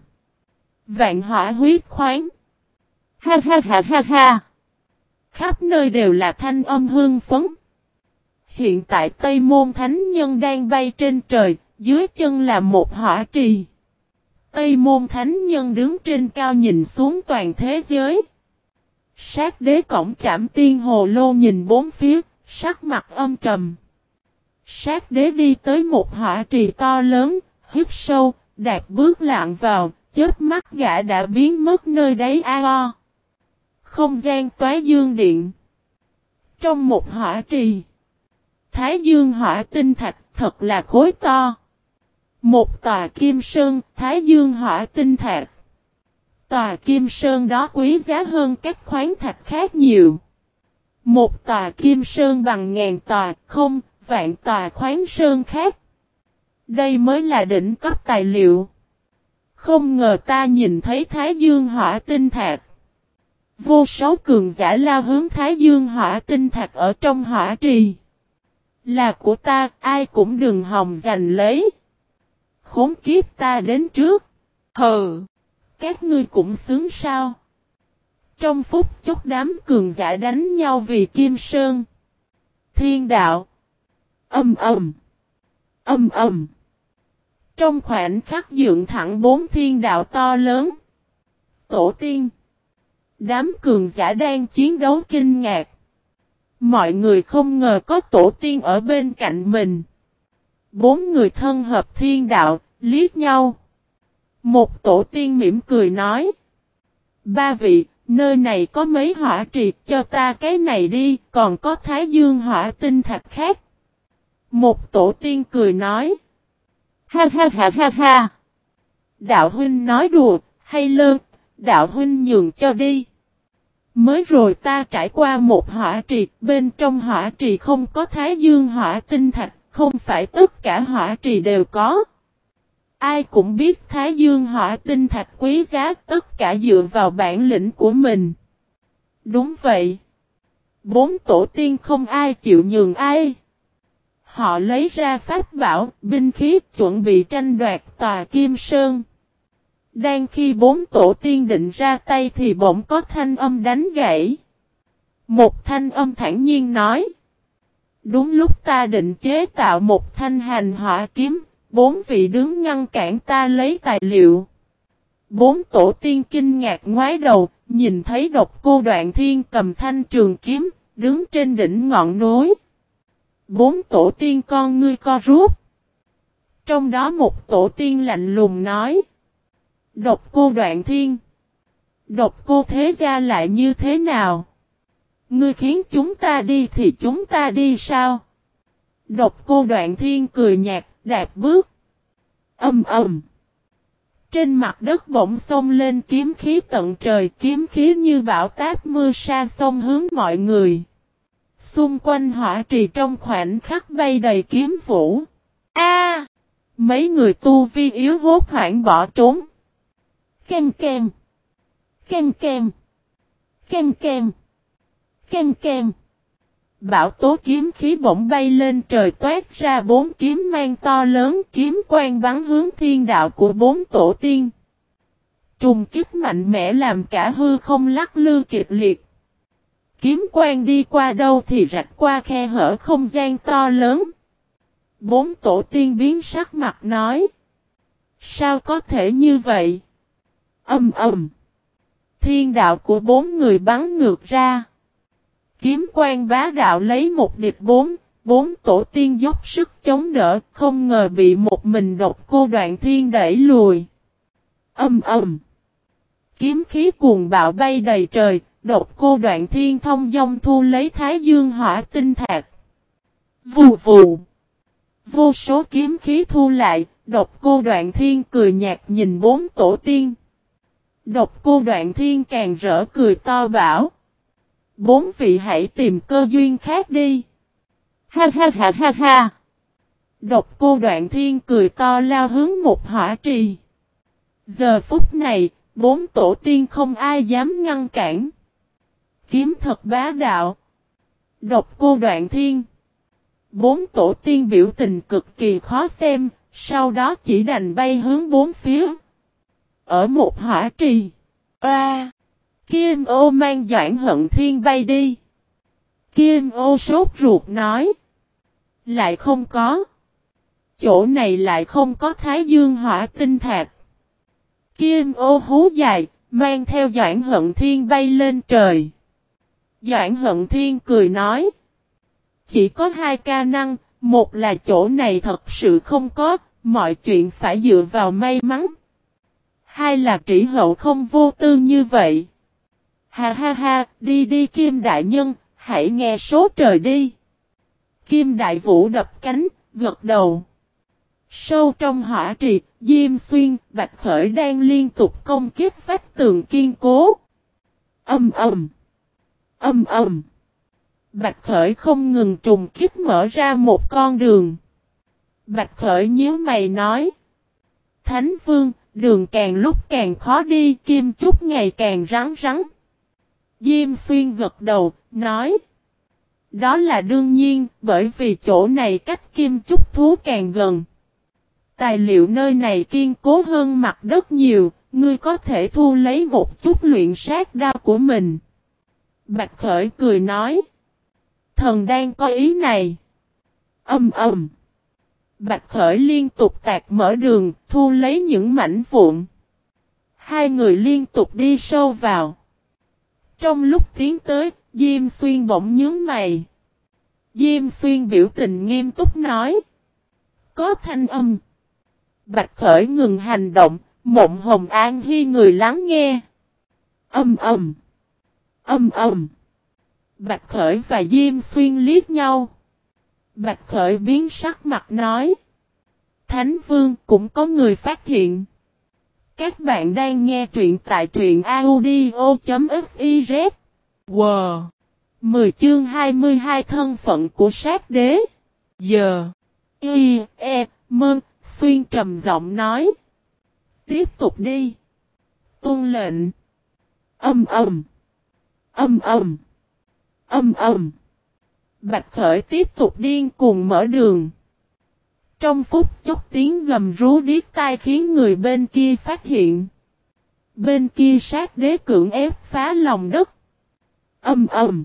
Vạn hỏa huyết khoáng. Ha ha ha ha ha. Khắp nơi đều là thanh âm hương phấn. Hiện tại Tây Môn Thánh Nhân đang bay trên trời, dưới chân là một hỏa trì. Tây Môn Thánh Nhân đứng trên cao nhìn xuống toàn thế giới. Sát đế cổng trảm tiên hồ lô nhìn bốn phía, sắc mặt âm trầm. Sát đế đi tới một hỏa trì to lớn, hít sâu, đạp bước lạng vào, chết mắt gã đã biến mất nơi đấy a o. Không gian toái dương điện. Trong một hỏa trì. Thái dương hỏa tinh thạch thật là khối to. Một tòa kim sơn, thái dương hỏa tinh thạch. Tòa kim sơn đó quý giá hơn các khoáng thạch khác nhiều. Một tòa kim sơn bằng ngàn tòa, không, vạn tòa khoáng sơn khác. Đây mới là đỉnh cấp tài liệu. Không ngờ ta nhìn thấy Thái Dương hỏa tinh thạch. Vô số cường giả lao hướng Thái Dương hỏa tinh thạch ở trong hỏa trì. Là của ta, ai cũng đừng hòng giành lấy. Khốn kiếp ta đến trước. Hờ! Các ngươi cũng sướng sao. Trong phút chốc đám cường giả đánh nhau vì Kim Sơn. Thiên đạo. Âm ầm. Âm ầm. Trong khoảnh khắc dựng thẳng bốn thiên đạo to lớn. Tổ tiên. Đám cường giả đang chiến đấu kinh ngạc. Mọi người không ngờ có tổ tiên ở bên cạnh mình. Bốn người thân hợp thiên đạo, liếc nhau. Một tổ tiên mỉm cười nói. Ba vị, nơi này có mấy hỏa triệt cho ta cái này đi, còn có thái dương hỏa tinh thạch khác. Một tổ tiên cười nói. Ha ha ha ha ha. Đạo huynh nói đùa, hay lơn, đạo huynh nhường cho đi. Mới rồi ta trải qua một hỏa trì, bên trong hỏa trì không có thái dương hỏa tinh thạch, không phải tất cả hỏa trì đều có. Ai cũng biết thái dương hỏa tinh thạch quý giá tất cả dựa vào bản lĩnh của mình. Đúng vậy. Bốn tổ tiên không ai chịu nhường ai. Họ lấy ra pháp bảo, binh khí chuẩn bị tranh đoạt tòa Kim Sơn. Đang khi bốn tổ tiên định ra tay thì bỗng có thanh âm đánh gãy. Một thanh âm thản nhiên nói. Đúng lúc ta định chế tạo một thanh hành hỏa kiếm, bốn vị đứng ngăn cản ta lấy tài liệu. Bốn tổ tiên kinh ngạc ngoái đầu, nhìn thấy độc cô đoạn thiên cầm thanh trường kiếm, đứng trên đỉnh ngọn núi. Bốn tổ tiên con ngươi co rút. Trong đó một tổ tiên lạnh lùng nói. Độc cô đoạn thiên. Độc cô thế gia lại như thế nào? Ngươi khiến chúng ta đi thì chúng ta đi sao? Độc cô đoạn thiên cười nhạt, đạp bước. Âm ầm. Trên mặt đất bỗng sông lên kiếm khí tận trời, kiếm khí như bão táp mưa sa sông hướng mọi người. Xung quanh hỏa trì trong khoảnh khắc bay đầy kiếm vũ. A! mấy người tu vi yếu hốt hoảng bỏ trốn. Kem kem. Kem kem. Kem kem. Kem kem. Bảo tố kiếm khí bỗng bay lên trời toát ra bốn kiếm mang to lớn kiếm quang bắn hướng thiên đạo của bốn tổ tiên. Trùng kích mạnh mẽ làm cả hư không lắc lư kịch liệt. Kiếm quang đi qua đâu thì rạch qua khe hở không gian to lớn. Bốn tổ tiên biến sắc mặt nói. Sao có thể như vậy? Âm ầm. Thiên đạo của bốn người bắn ngược ra. Kiếm quan bá đạo lấy một địch bốn, bốn tổ tiên dốc sức chống đỡ, không ngờ bị một mình độc cô đoạn thiên đẩy lùi. Âm ầm. Kiếm khí cuồng bạo bay đầy trời, độc cô đoạn thiên thông dông thu lấy thái dương hỏa tinh thạc. Vù vù. Vô số kiếm khí thu lại, độc cô đoạn thiên cười nhạt nhìn bốn tổ tiên. Độc cô đoạn thiên càng rỡ cười to bảo. Bốn vị hãy tìm cơ duyên khác đi. Ha ha ha ha ha. Độc cô đoạn thiên cười to lao hướng một hỏa trì. Giờ phút này, bốn tổ tiên không ai dám ngăn cản. Kiếm thật bá đạo. Độc cô đoạn thiên. Bốn tổ tiên biểu tình cực kỳ khó xem, sau đó chỉ đành bay hướng bốn phía. Ở một hỏa trì. A. Kim ô mang doãn hận thiên bay đi. Kim ô sốt ruột nói. Lại không có. Chỗ này lại không có thái dương hỏa tinh thạch. Kim ô hú dài, mang theo Doãn Hận Thiên bay lên trời. Doãn Hận Thiên cười nói. Chỉ có hai ca năng, một là chỗ này thật sự không có, mọi chuyện phải dựa vào may mắn. Hai là trĩ hậu không vô tư như vậy. Ha ha ha, đi đi Kim Đại Nhân, hãy nghe số trời đi. Kim Đại Vũ đập cánh, gật đầu. Sâu trong hỏa trì, Diêm Xuyên, Bạch Khởi đang liên tục công kiếp vách tường kiên cố. Âm ầm. Âm ầm. Bạch Khởi không ngừng trùng kiếp mở ra một con đường. Bạch Khởi nhíu mày nói. Thánh Vương, đường càng lúc càng khó đi, kim chút ngày càng rắn rắn. Diêm Xuyên gật đầu, nói. Đó là đương nhiên, bởi vì chỗ này cách kim chúc thú càng gần. Tài liệu nơi này kiên cố hơn mặt đất nhiều, ngươi có thể thu lấy một chút luyện sát đao của mình. Bạch Khởi cười nói. Thần đang có ý này. Âm ầm. Bạch Khởi liên tục tạc mở đường, thu lấy những mảnh vụn. Hai người liên tục đi sâu vào. Trong lúc tiến tới, Diêm Xuyên bỗng nhướng mày. Diêm Xuyên biểu tình nghiêm túc nói. Có thanh âm. Bạch Khởi ngừng hành động, mộng hồng an hy người lắng nghe. Âm âm, Âm âm, Bạch Khởi và Diêm Xuyên liếc nhau. Bạch Khởi biến sắc mặt nói. Thánh Vương cũng có người phát hiện. Các bạn đang nghe truyện tại truyện audio.fiz. Wow! 10 chương 22 thân phận của sát đế. Giờ. Y, E, Mơn, Xuyên trầm giọng nói. Tiếp tục đi. Tôn lệnh. Âm âm Âm âm Âm âm Bạch Khởi tiếp tục điên cuồng mở đường. Trong phút chốc tiếng gầm rú điếc tai khiến người bên kia phát hiện. Bên kia sát đế cưỡng ép phá lòng đất. Âm ầm.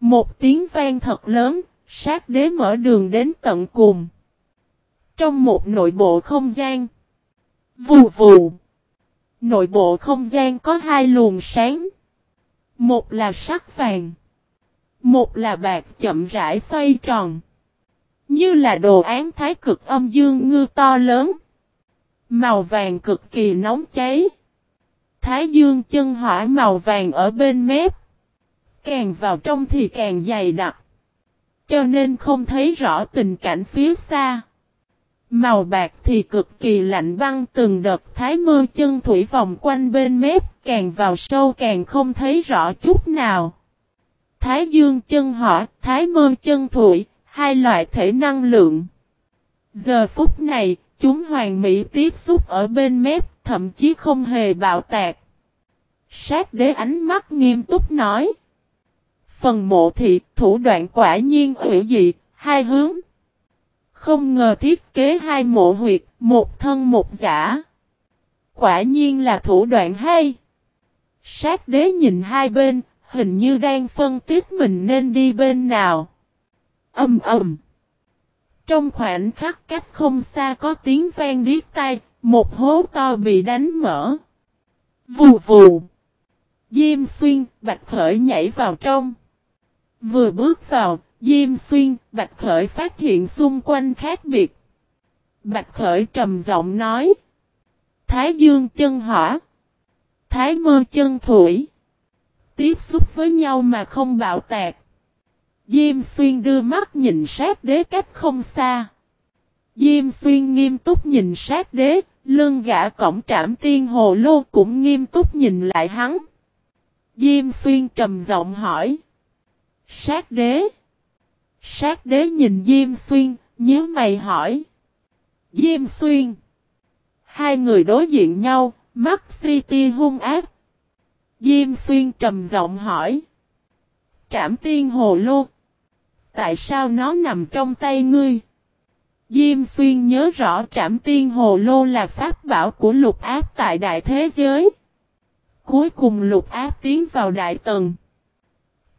Một tiếng vang thật lớn, sát đế mở đường đến tận cùng. Trong một nội bộ không gian. Vù vù. Nội bộ không gian có hai luồng sáng. Một là sắc vàng. Một là bạc chậm rãi xoay tròn. Như là đồ án thái cực âm dương ngư to lớn. Màu vàng cực kỳ nóng cháy. Thái dương chân hỏa màu vàng ở bên mép. Càng vào trong thì càng dày đặc. Cho nên không thấy rõ tình cảnh phía xa. Màu bạc thì cực kỳ lạnh băng từng đợt thái mơ chân thủy vòng quanh bên mép càng vào sâu càng không thấy rõ chút nào. Thái dương chân hỏa, thái mơ chân thủy, hai loại thể năng lượng. Giờ phút này, chúng hoàng mỹ tiếp xúc ở bên mép, thậm chí không hề bạo tạc. Sát đế ánh mắt nghiêm túc nói. Phần mộ thị, thủ đoạn quả nhiên hữu dị, hai hướng. Không ngờ thiết kế hai mộ huyệt, một thân một giả. Quả nhiên là thủ đoạn hay. Sát đế nhìn hai bên, hình như đang phân tích mình nên đi bên nào. Âm ầm. Trong khoảnh khắc cách không xa có tiếng vang điếc tai, một hố to bị đánh mở. Vù vù. Diêm xuyên, bạch khởi nhảy vào trong. Vừa bước vào, Diêm xuyên, bạch khởi phát hiện xung quanh khác biệt. Bạch khởi trầm giọng nói. Thái dương chân hỏa. Thái mơ chân thủy. Tiếp xúc với nhau mà không bạo tạc. Diêm xuyên đưa mắt nhìn sát đế cách không xa. Diêm xuyên nghiêm túc nhìn sát đế, lưng gã cổng trảm tiên hồ lô cũng nghiêm túc nhìn lại hắn. Diêm xuyên trầm giọng hỏi. Sát đế. Sát đế nhìn Diêm xuyên, nhớ mày hỏi. Diêm xuyên. Hai người đối diện nhau, mắt si ti hung ác. Diêm xuyên trầm giọng hỏi. Trảm tiên hồ lô, tại sao nó nằm trong tay ngươi? Diêm xuyên nhớ rõ trảm tiên hồ lô là pháp bảo của lục áp tại đại thế giới. Cuối cùng lục áp tiến vào đại tầng.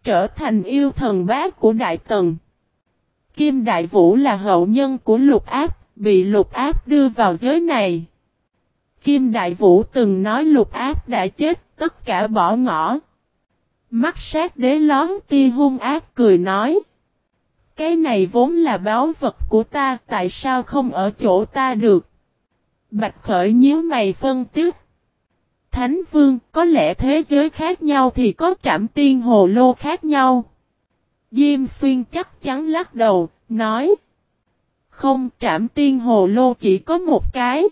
trở thành yêu thần bác của Đại Tần. Kim Đại Vũ là hậu nhân của lục áp, bị lục áp đưa vào giới này. Kim Đại Vũ từng nói lục áp đã chết, tất cả bỏ ngỏ. Mắt sát đế lón ti hung ác cười nói. Cái này vốn là báo vật của ta, tại sao không ở chỗ ta được? Bạch khởi nhíu mày phân tích. Thánh vương, có lẽ thế giới khác nhau thì có trảm tiên hồ lô khác nhau. Diêm xuyên chắc chắn lắc đầu, nói. Không, trảm tiên hồ lô chỉ có một cái.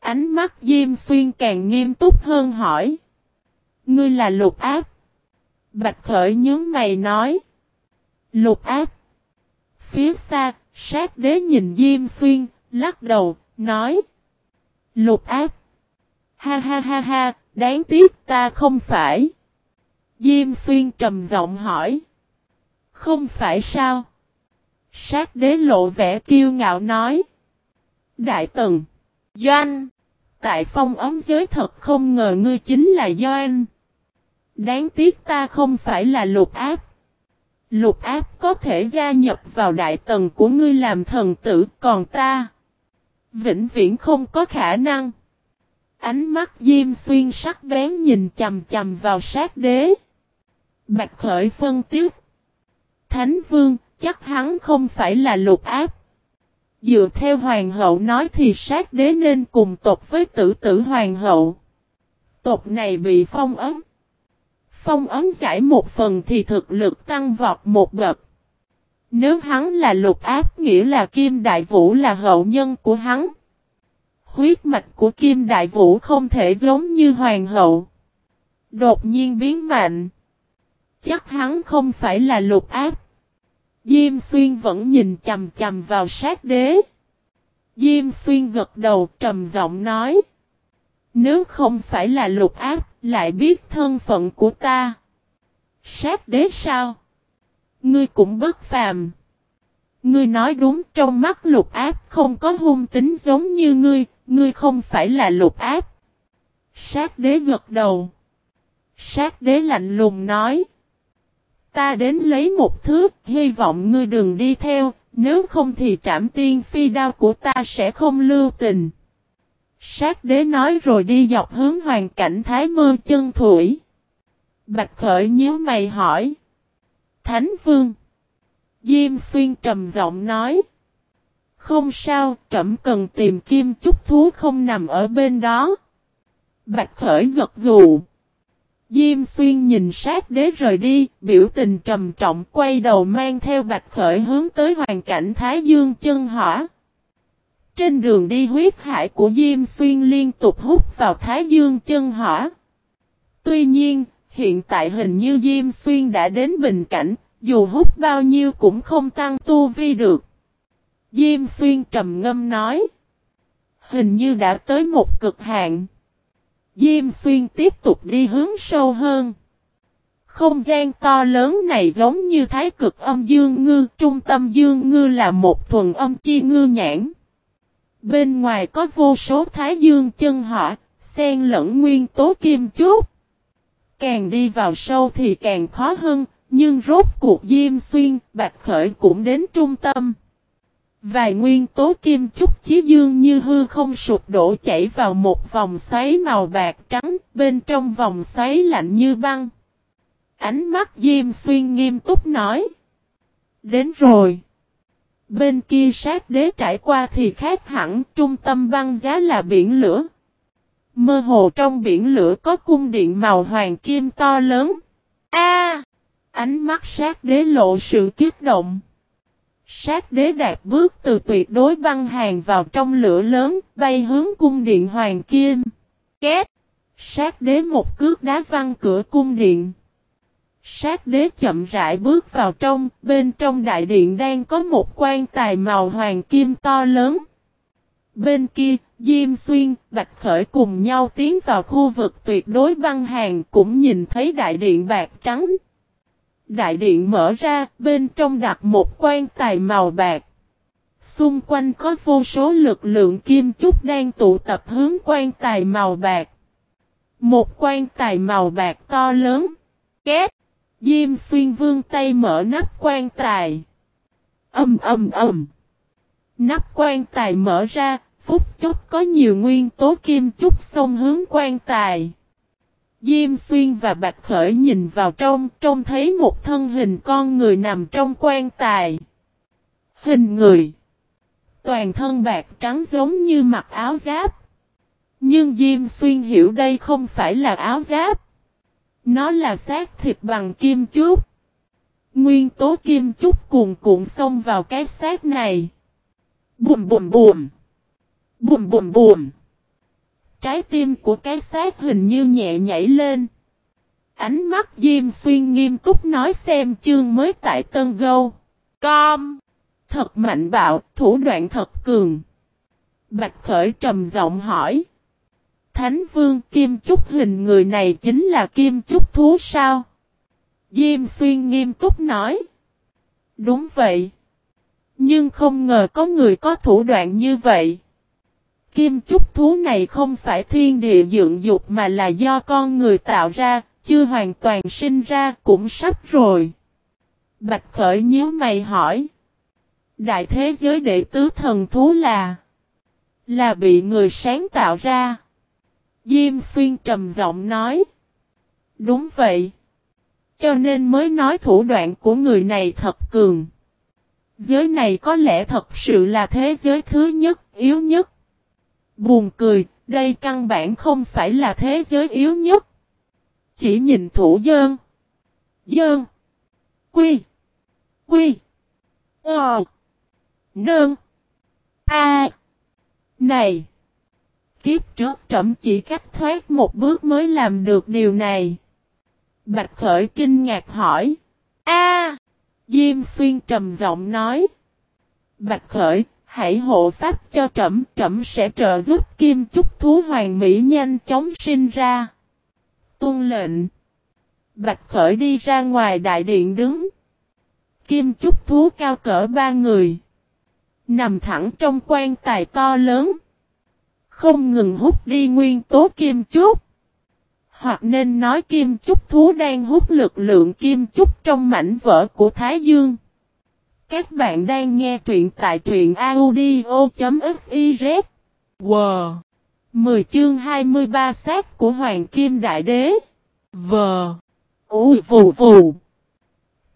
Ánh mắt Diêm xuyên càng nghiêm túc hơn hỏi. Ngươi là lục áp. Bạch khởi nhớ mày nói. Lục áp. Phía xa, sát đế nhìn Diêm xuyên, lắc đầu, nói. Lục ác Ha ha ha ha, đáng tiếc ta không phải. Diêm xuyên trầm giọng hỏi. Không phải sao? Sát đế lộ vẻ kiêu ngạo nói. Đại tần. Doanh. Tại phong ấm giới thật không ngờ ngươi chính là Doanh. Đáng tiếc ta không phải là lục áp. Lục áp có thể gia nhập vào đại tần của ngươi làm thần tử còn ta. Vĩnh viễn không có khả năng. Ánh mắt Diêm Xuyên sắc bén nhìn chầm chầm vào sát đế. Bạch Khởi phân tiếc. Thánh Vương, chắc hắn không phải là lục áp. Dựa theo hoàng hậu nói thì sát đế nên cùng tộc với tử tử hoàng hậu. Tộc này bị phong ấm. Phong ấm giải một phần thì thực lực tăng vọt một bậc. Nếu hắn là lục áp, nghĩa là Kim Đại Vũ là hậu nhân của hắn. Huyết mạch của Kim Đại Vũ không thể giống như hoàng hậu. Đột nhiên biến mạnh. Chắc hắn không phải là lục áp. Diêm Xuyên vẫn nhìn chầm chầm vào sát đế. Diêm Xuyên gật đầu trầm giọng nói. Nếu không phải là lục ác lại biết thân phận của ta. Sát đế sao? Ngươi cũng bất phàm. Ngươi nói đúng trong mắt lục ác không có hung tính giống như ngươi, ngươi không phải là lục ác Sát đế gật đầu. Sát đế lạnh lùng nói. Ta đến lấy một thứ, hy vọng ngươi đừng đi theo, nếu không thì trảm tiên phi đao của ta sẽ không lưu tình. Sát đế nói rồi đi dọc hướng hoàn cảnh thái mơ chân thủy. Bạch khởi nhíu mày hỏi. Thánh vương. Diêm xuyên trầm giọng nói. Không sao, trẫm cần tìm kim chút thú không nằm ở bên đó. Bạch khởi gật gù. Diêm xuyên nhìn sát đế rời đi, biểu tình trầm trọng quay đầu mang theo bạch khởi hướng tới hoàn cảnh Thái Dương chân hỏa. Trên đường đi huyết hải của Diêm xuyên liên tục hút vào Thái Dương chân hỏa. Tuy nhiên, hiện tại hình như Diêm xuyên đã đến bình cảnh, dù hút bao nhiêu cũng không tăng tu vi được. Diêm xuyên trầm ngâm nói. Hình như đã tới một cực hạn. Diêm xuyên tiếp tục đi hướng sâu hơn. Không gian to lớn này giống như thái cực âm dương ngư, trung tâm dương ngư là một thuần âm chi ngư nhãn. Bên ngoài có vô số thái dương chân họ xen lẫn nguyên tố kim chút. Càng đi vào sâu thì càng khó hơn, nhưng rốt cuộc Diêm Xuyên, Bạch Khởi cũng đến trung tâm. Vài nguyên tố kim chúc chí dương như hư không sụp đổ chảy vào một vòng xoáy màu bạc trắng, bên trong vòng xoáy lạnh như băng. Ánh mắt Diêm Xuyên nghiêm túc nói. Đến rồi. Bên kia sát đế trải qua thì khác hẳn, trung tâm băng giá là biển lửa. Mơ hồ trong biển lửa có cung điện màu hoàng kim to lớn. A! ánh mắt sát đế lộ sự kiếp động. Sát đế đạt bước từ tuyệt đối băng hàng vào trong lửa lớn, bay hướng cung điện hoàng kim. Két! Sát đế một cước đá văng cửa cung điện. Sát đế chậm rãi bước vào trong, bên trong đại điện đang có một quan tài màu hoàng kim to lớn. Bên kia, Diêm Xuyên, Bạch Khởi cùng nhau tiến vào khu vực tuyệt đối băng hàng cũng nhìn thấy đại điện bạc trắng. Đại điện mở ra, bên trong đặt một quan tài màu bạc. Xung quanh có vô số lực lượng kim chúc đang tụ tập hướng quan tài màu bạc. Một quan tài màu bạc to lớn. Két! Diêm xuyên vương tay mở nắp quan tài. Âm âm âm. Nắp quan tài mở ra, phút chốc có nhiều nguyên tố kim chúc xông hướng quan tài. Diêm xuyên và Bạch Khởi nhìn vào trong, trông thấy một thân hình con người nằm trong quan tài. Hình người. Toàn thân bạc trắng giống như mặc áo giáp. Nhưng Diêm Xuyên hiểu đây không phải là áo giáp. Nó là xác thịt bằng kim chúc. Nguyên tố kim chúc cuồn cuộn xông vào cái xác này. Bùm bùm bùm. Bùm bùm bùm. Trái tim của cái xác hình như nhẹ nhảy lên. Ánh mắt Diêm Xuyên nghiêm túc nói xem chương mới tại Tân Gâu. Com. Thật mạnh bạo, thủ đoạn thật cường. Bạch Khởi trầm giọng hỏi. Thánh Vương Kim Trúc hình người này chính là Kim Trúc thú sao? Diêm Xuyên nghiêm túc nói. Đúng vậy. Nhưng không ngờ có người có thủ đoạn như vậy. Kim Trúc thú này không phải thiên địa dựng dục mà là do con người tạo ra, chưa hoàn toàn sinh ra cũng sắp rồi. Bạch Khởi nhíu mày hỏi. Đại thế giới đệ tứ thần thú là Là bị người sáng tạo ra Diêm xuyên trầm giọng nói. Đúng vậy. Cho nên mới nói thủ đoạn của người này thật cường. Giới này có lẽ thật sự là thế giới thứ nhất, yếu nhất. Buồn cười, đây căn bản không phải là thế giới yếu nhất. Chỉ nhìn thủ dơn. Dơn. Quy. Quy. Ờ. Nương. A. Này. Kiếp trước trẫm chỉ cách thoát một bước mới làm được điều này. Bạch Khởi kinh ngạc hỏi. A. Diêm Xuyên trầm giọng nói. Bạch Khởi, hãy hộ pháp cho trẫm, trẫm sẽ trợ giúp Kim chúc Thú Hoàng Mỹ nhanh chóng sinh ra. Tuân lệnh. Bạch Khởi đi ra ngoài đại điện đứng. Kim chúc Thú cao cỡ ba người. Nằm thẳng trong quan tài to lớn. Không ngừng hút đi nguyên tố kim chúc. Hoặc nên nói kim chúc thú đang hút lực lượng kim chúc trong mảnh vỡ của Thái Dương. Các bạn đang nghe truyện tại truyện audio.fiz. Wow! 10 chương 23 sát của Hoàng Kim Đại Đế. Vờ! Ui vù vù!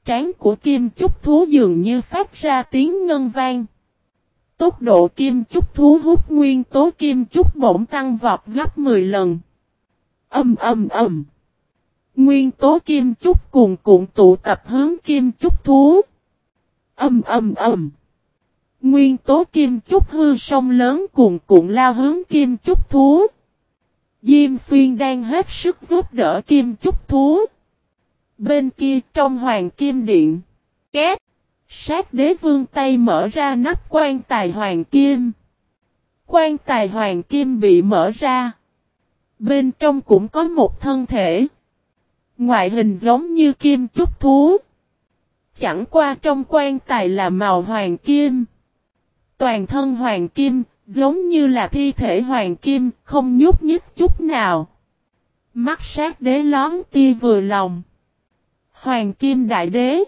Trán của kim chúc thú dường như phát ra tiếng ngân vang. Tốc độ kim chúc thú hút nguyên tố kim chúc bỗng tăng vọt gấp 10 lần. Âm âm âm. Nguyên tố kim chúc cuồn cuộn tụ tập hướng kim chúc thú. Âm âm âm. Nguyên tố kim chúc hư sông lớn cuồn cuộn lao hướng kim chúc thú. Diêm xuyên đang hết sức giúp đỡ kim chúc thú. Bên kia trong hoàng kim điện. Két. Sát đế vương tay mở ra nắp quan tài hoàng kim. Quan tài hoàng kim bị mở ra. Bên trong cũng có một thân thể. Ngoại hình giống như kim chúc thú. Chẳng qua trong quan tài là màu hoàng kim. Toàn thân hoàng kim, giống như là thi thể hoàng kim, không nhúc nhích chút nào. Mắt sát đế lón tia vừa lòng. Hoàng kim đại đế.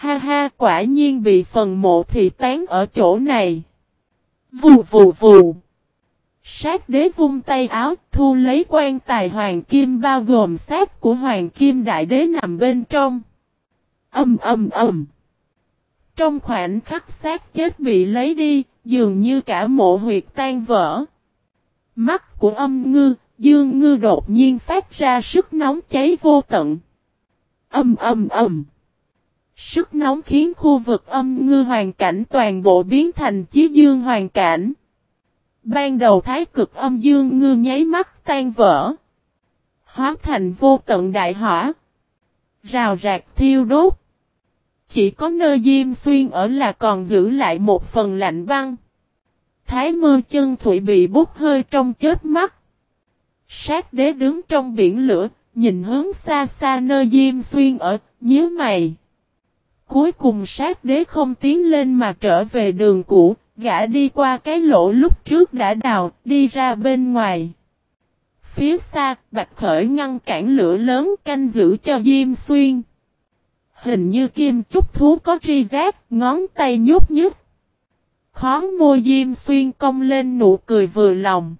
Ha ha quả nhiên bị phần mộ thị tán ở chỗ này. Vù vù vù. Sát đế vung tay áo thu lấy quan tài hoàng kim bao gồm sát của hoàng kim đại đế nằm bên trong. Âm âm âm. Trong khoảnh khắc sát chết bị lấy đi, dường như cả mộ huyệt tan vỡ. Mắt của âm ngư, dương ngư đột nhiên phát ra sức nóng cháy vô tận. Âm âm âm. Sức nóng khiến khu vực âm ngư hoàn cảnh toàn bộ biến thành chí dương hoàn cảnh. Ban đầu thái cực âm dương ngư nháy mắt tan vỡ. Hóa thành vô tận đại hỏa. Rào rạc thiêu đốt. Chỉ có nơi Diêm Xuyên ở là còn giữ lại một phần lạnh băng. Thái mơ chân thủy bị bút hơi trong chết mắt. Sát đế đứng trong biển lửa, nhìn hướng xa xa nơi Diêm Xuyên ở, nhíu mày. Cuối cùng sát đế không tiến lên mà trở về đường cũ, gã đi qua cái lỗ lúc trước đã đào, đi ra bên ngoài. Phía xa, Bạch Khởi ngăn cản lửa lớn canh giữ cho Diêm Xuyên. Hình như kim chúc thú có tri giác, ngón tay nhút nhút. Khó môi diêm xuyên cong lên nụ cười vừa lòng.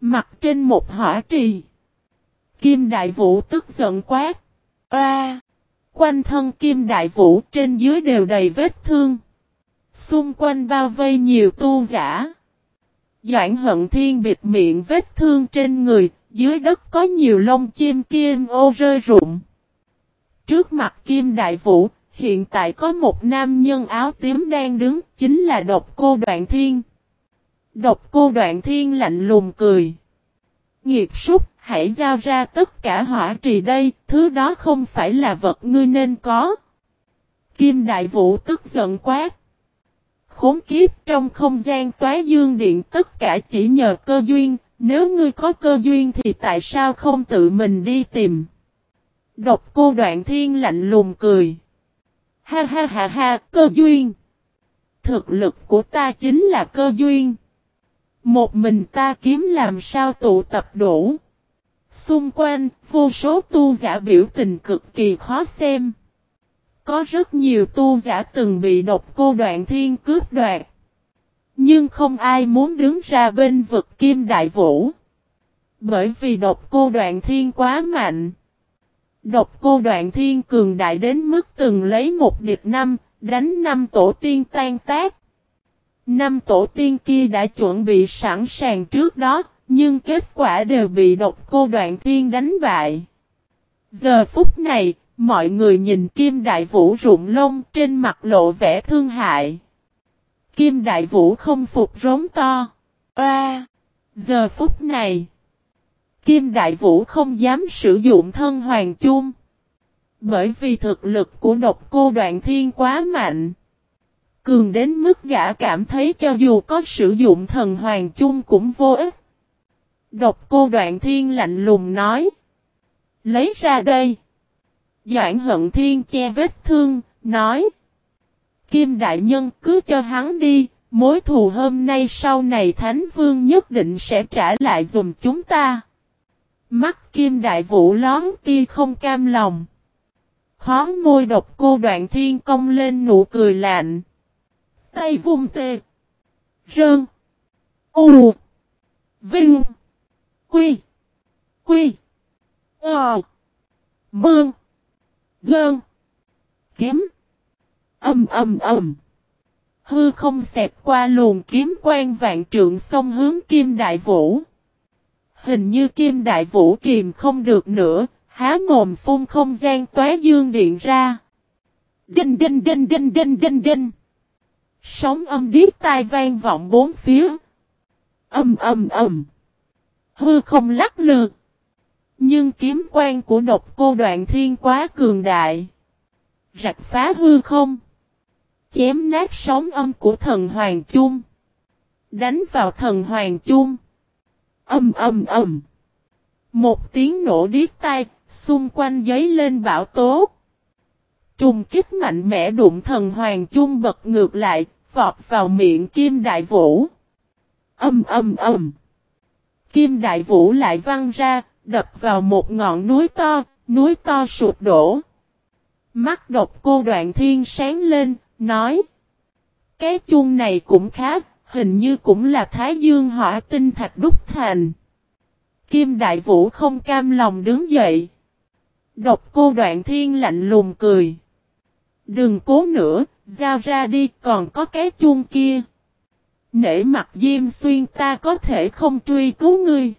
Mặt trên một hỏa trì. Kim đại vũ tức giận quát. A! Quanh thân kim đại vũ trên dưới đều đầy vết thương. Xung quanh bao vây nhiều tu giả. Doãn hận thiên bịt miệng vết thương trên người, dưới đất có nhiều lông chim kim ô rơi rụng. Trước mặt kim đại vũ, hiện tại có một nam nhân áo tím đang đứng, chính là độc cô đoạn thiên. Độc cô đoạn thiên lạnh lùng cười. Nghiệt súc, hãy giao ra tất cả hỏa trì đây, thứ đó không phải là vật ngươi nên có. Kim đại vũ tức giận quát. Khốn kiếp trong không gian toái dương điện tất cả chỉ nhờ cơ duyên, nếu ngươi có cơ duyên thì tại sao không tự mình đi tìm? Độc cô đoạn thiên lạnh lùng cười. Ha ha ha ha, cơ duyên. Thực lực của ta chính là cơ duyên. Một mình ta kiếm làm sao tụ tập đủ. Xung quanh, vô số tu giả biểu tình cực kỳ khó xem. Có rất nhiều tu giả từng bị độc cô đoạn thiên cướp đoạt. Nhưng không ai muốn đứng ra bên vực kim đại vũ. Bởi vì độc cô đoạn thiên quá mạnh. Độc cô đoạn thiên cường đại đến mức từng lấy một địch năm, đánh năm tổ tiên tan tác. Năm tổ tiên kia đã chuẩn bị sẵn sàng trước đó, nhưng kết quả đều bị độc cô đoạn thiên đánh bại. Giờ phút này, mọi người nhìn Kim Đại Vũ rụng lông trên mặt lộ vẻ thương hại. Kim Đại Vũ không phục rống to. A! giờ phút này, Kim Đại Vũ không dám sử dụng thân hoàng chung. Bởi vì thực lực của độc cô đoạn thiên quá mạnh. Cường đến mức gã cảm thấy cho dù có sử dụng thần hoàng chung cũng vô ích. Độc cô đoạn thiên lạnh lùng nói. Lấy ra đây. Doãn hận thiên che vết thương, nói. Kim đại nhân cứ cho hắn đi, mối thù hôm nay sau này Thánh Vương nhất định sẽ trả lại dùm chúng ta. Mắt Kim đại vũ lón tia không cam lòng. Khó môi độc cô đoạn thiên công lên nụ cười lạnh. Tay vung tê. Rơn. U. Vinh. Quy. Quy. Ờ. Mương. Gơn. Kiếm. Âm âm âm. Hư không xẹp qua luồng kiếm quan vạn trượng sông hướng Kim Đại Vũ. Hình như Kim Đại Vũ kìm không được nữa, há mồm phun không gian tóe dương điện ra. Đinh đinh đinh đinh đinh đinh đinh. Sóng âm điếc tai vang vọng bốn phía. Âm âm âm. Hư không lắc lư. Nhưng kiếm quan của độc cô đoạn thiên quá cường đại. Rạch phá hư không. Chém nát sóng âm của thần Hoàng Chung. Đánh vào thần Hoàng Chung. Âm âm âm. Một tiếng nổ điếc tai, xung quanh giấy lên bão tố. Trùng kích mạnh mẽ đụng thần Hoàng Chung bật ngược lại, vọt vào miệng Kim Đại Vũ. Âm âm âm. Kim Đại Vũ lại văng ra, đập vào một ngọn núi to, núi to sụp đổ. Mắt độc cô đoạn thiên sáng lên, nói. Cái chuông này cũng khá, hình như cũng là Thái Dương hỏa tinh thạch đúc thành. Kim Đại Vũ không cam lòng đứng dậy. Độc cô đoạn thiên lạnh lùng cười. Đừng cố nữa, giao ra đi, còn có cái chuông kia. Nể mặt Diêm Xuyên ta có thể không truy cứu ngươi.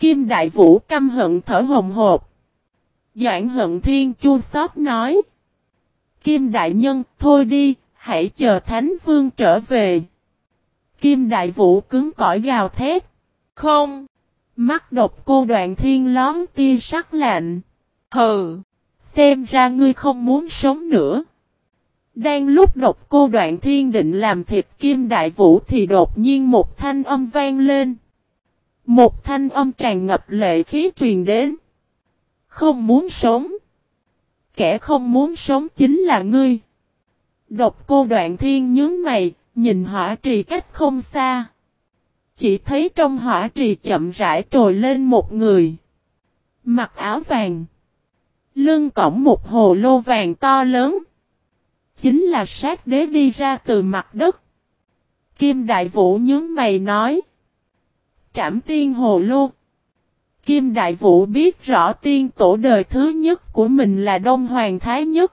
Kim Đại Vũ căm hận thở hồng hộp. Doãn hận thiên chua xót nói. Kim Đại Nhân, thôi đi, hãy chờ Thánh Vương trở về. Kim Đại Vũ cứng cỏi gào thét. Không. Mắt độc cô đoạn thiên lón tia sắc lạnh. Hừ. Xem ra ngươi không muốn sống nữa. Đang lúc độc cô đoạn thiên định làm thịt kim đại vũ thì đột nhiên một thanh âm vang lên. Một thanh âm tràn ngập lệ khí truyền đến. Không muốn sống. Kẻ không muốn sống chính là ngươi. Độc cô đoạn thiên nhướng mày, nhìn hỏa trì cách không xa. Chỉ thấy trong hỏa trì chậm rãi trồi lên một người. Mặc áo vàng. Lưng cổng một hồ lô vàng to lớn. Chính là sát đế đi ra từ mặt đất. Kim Đại Vũ nhướng mày nói. Trảm tiên hồ lô. Kim Đại Vũ biết rõ tiên tổ đời thứ nhất của mình là Đông Hoàng Thái Nhất.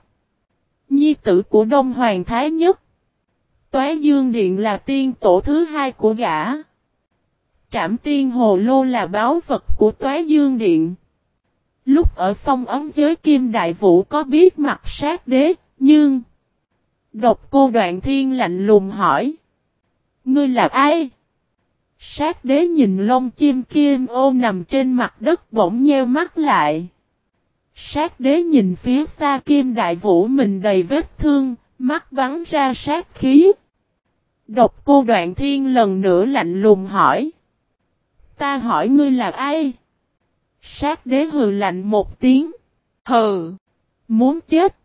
Nhi tử của Đông Hoàng Thái Nhất. Toái Dương Điện là tiên tổ thứ hai của gã. Trảm tiên hồ lô là báo vật của Toái Dương Điện. Lúc ở phong ấm giới Kim Đại Vũ có biết mặt sát đế, nhưng... Độc cô đoạn thiên lạnh lùng hỏi. Ngươi là ai? Sát đế nhìn lông chim kim ô nằm trên mặt đất bỗng nheo mắt lại. Sát đế nhìn phía xa kim đại vũ mình đầy vết thương, mắt bắn ra sát khí. Độc cô đoạn thiên lần nữa lạnh lùng hỏi. Ta hỏi ngươi là ai? Sát đế hừ lạnh một tiếng. Hừ. Muốn chết.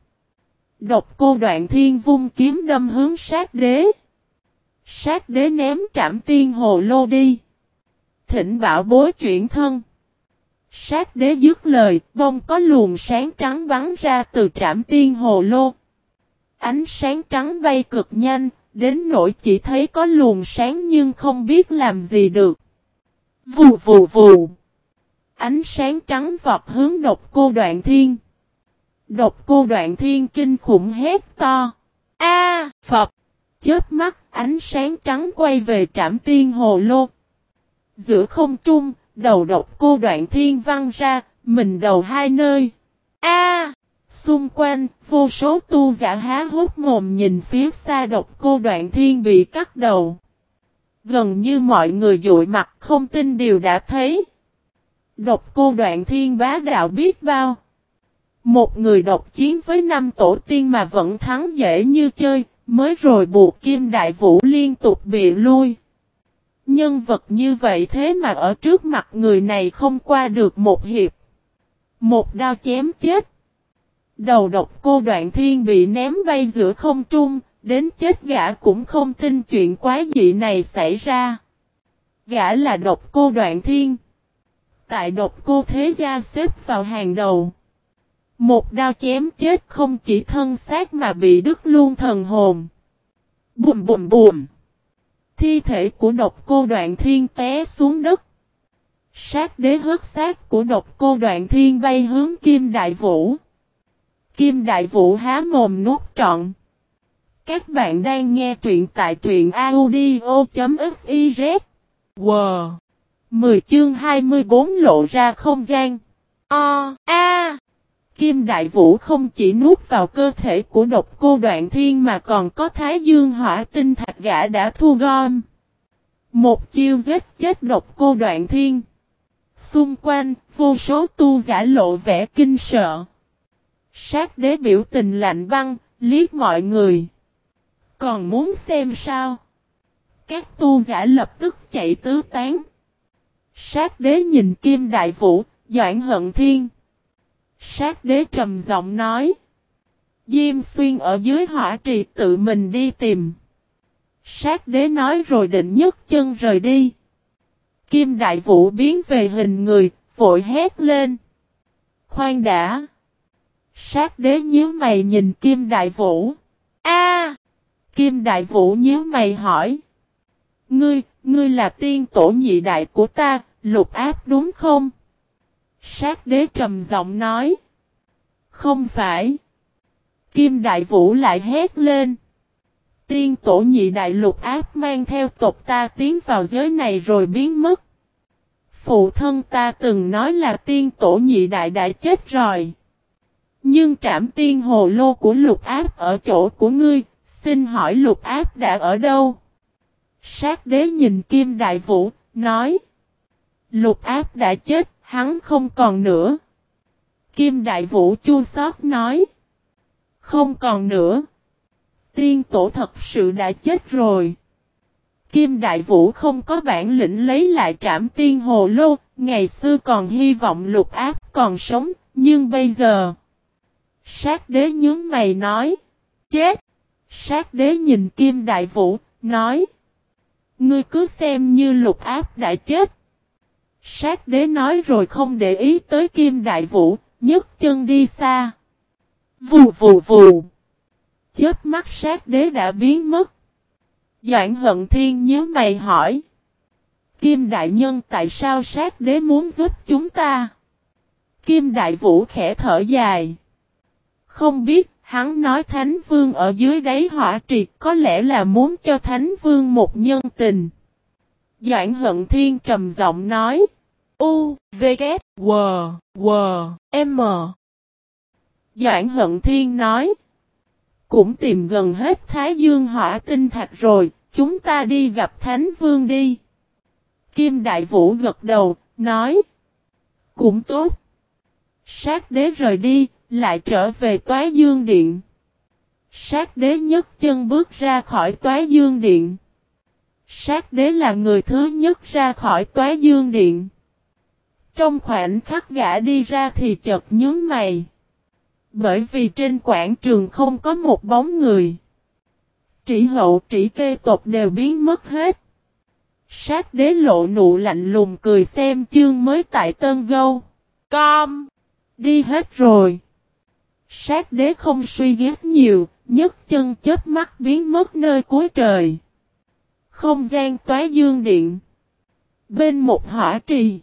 Độc cô đoạn thiên vung kiếm đâm hướng sát đế. Sát đế ném trảm tiên hồ lô đi. Thịnh bảo bối chuyển thân. Sát đế dứt lời, bông có luồng sáng trắng bắn ra từ trảm tiên hồ lô. Ánh sáng trắng bay cực nhanh, đến nỗi chỉ thấy có luồng sáng nhưng không biết làm gì được. Vù vù vù. Ánh sáng trắng vọt hướng độc cô đoạn thiên. Độc cô đoạn thiên kinh khủng hét to. A Phật! chớp mắt, ánh sáng trắng quay về trảm tiên hồ lô. Giữa không trung, đầu độc cô đoạn thiên văng ra, mình đầu hai nơi. A Xung quanh, vô số tu giả há hốt mồm nhìn phía xa độc cô đoạn thiên bị cắt đầu. Gần như mọi người dụi mặt không tin điều đã thấy. Độc cô đoạn thiên bá đạo biết bao. Một người độc chiến với năm tổ tiên mà vẫn thắng dễ như chơi, mới rồi buộc Kim Đại Vũ liên tục bị lui. Nhân vật như vậy thế mà ở trước mặt người này không qua được một hiệp. Một đao chém chết. Đầu độc cô đoạn thiên bị ném bay giữa không trung, đến chết gã cũng không tin chuyện quái dị này xảy ra. Gã là độc cô đoạn thiên. Tại độc cô thế gia xếp vào hàng đầu. Một đao chém chết không chỉ thân xác mà bị đứt luôn thần hồn. Bùm bùm bùm. Thi thể của độc cô đoạn thiên té xuống đất. Sát đế hớt xác của độc cô đoạn thiên bay hướng Kim Đại Vũ. Kim Đại Vũ há mồm nuốt trọn. Các bạn đang nghe truyện tại truyện audio.fiz. Wow! 10 chương 24 lộ ra không gian. O, A. Kim Đại Vũ không chỉ nuốt vào cơ thể của độc cô đoạn thiên mà còn có thái dương hỏa tinh thạch gã đã thu gom. Một chiêu giết chết độc cô đoạn thiên. Xung quanh, vô số tu giả lộ vẻ kinh sợ. Sát đế biểu tình lạnh băng, liếc mọi người. Còn muốn xem sao? Các tu giả lập tức chạy tứ tán. Sát đế nhìn Kim Đại Vũ, Doãn Hận Thiên. Sát đế trầm giọng nói. Diêm xuyên ở dưới hỏa trì tự mình đi tìm. Sát đế nói rồi định nhấc chân rời đi. Kim Đại Vũ biến về hình người, vội hét lên. Khoan đã. Sát đế nhíu mày nhìn Kim Đại Vũ. A! Kim Đại Vũ nhíu mày hỏi. Ngươi, ngươi là tiên tổ nhị đại của ta, lục áp đúng không? Sát đế trầm giọng nói. Không phải. Kim Đại Vũ lại hét lên. Tiên tổ nhị đại lục áp mang theo tộc ta tiến vào giới này rồi biến mất. Phụ thân ta từng nói là tiên tổ nhị đại đã chết rồi. Nhưng trảm tiên hồ lô của lục áp ở chỗ của ngươi, xin hỏi lục áp đã ở đâu? Sát đế nhìn Kim Đại Vũ, nói. Lục áp đã chết, hắn không còn nữa. Kim Đại Vũ chua xót nói. Không còn nữa. Tiên tổ thật sự đã chết rồi. Kim Đại Vũ không có bản lĩnh lấy lại trảm tiên hồ lô, ngày xưa còn hy vọng lục áp còn sống, nhưng bây giờ... Sát đế nhướng mày nói. Chết! Sát đế nhìn Kim Đại Vũ, nói. Ngươi cứ xem như lục áp đã chết. Sát đế nói rồi không để ý tới Kim Đại Vũ, nhấc chân đi xa. Vù vù vù. Chết mắt sát đế đã biến mất. Doãn hận thiên nhớ mày hỏi. Kim đại nhân tại sao sát đế muốn giúp chúng ta? Kim đại vũ khẽ thở dài. Không biết, hắn nói Thánh Vương ở dưới đáy hỏa triệt có lẽ là muốn cho Thánh Vương một nhân tình. Doãn hận thiên trầm giọng nói. U, V, K, W, W, M. Doãn hận thiên nói. Cũng tìm gần hết Thái Dương hỏa tinh thạch rồi, chúng ta đi gặp Thánh Vương đi. Kim Đại Vũ gật đầu, nói. Cũng tốt. Sát đế rời đi, lại trở về Toái Dương Điện. Sát đế nhất chân bước ra khỏi Toái Dương Điện. Sát đế là người thứ nhất ra khỏi Toái Dương Điện. Trong khoảnh khắc gã đi ra thì chợt nhướng mày. Bởi vì trên quảng trường không có một bóng người. trị hậu trị kê tộc đều biến mất hết. Sát đế lộ nụ lạnh lùng cười xem chương mới tại Tân Gâu. Com! Đi hết rồi. Sát đế không suy ghét nhiều, nhấc chân chết mắt biến mất nơi cuối trời. Không gian toái dương điện. Bên một hỏa trì.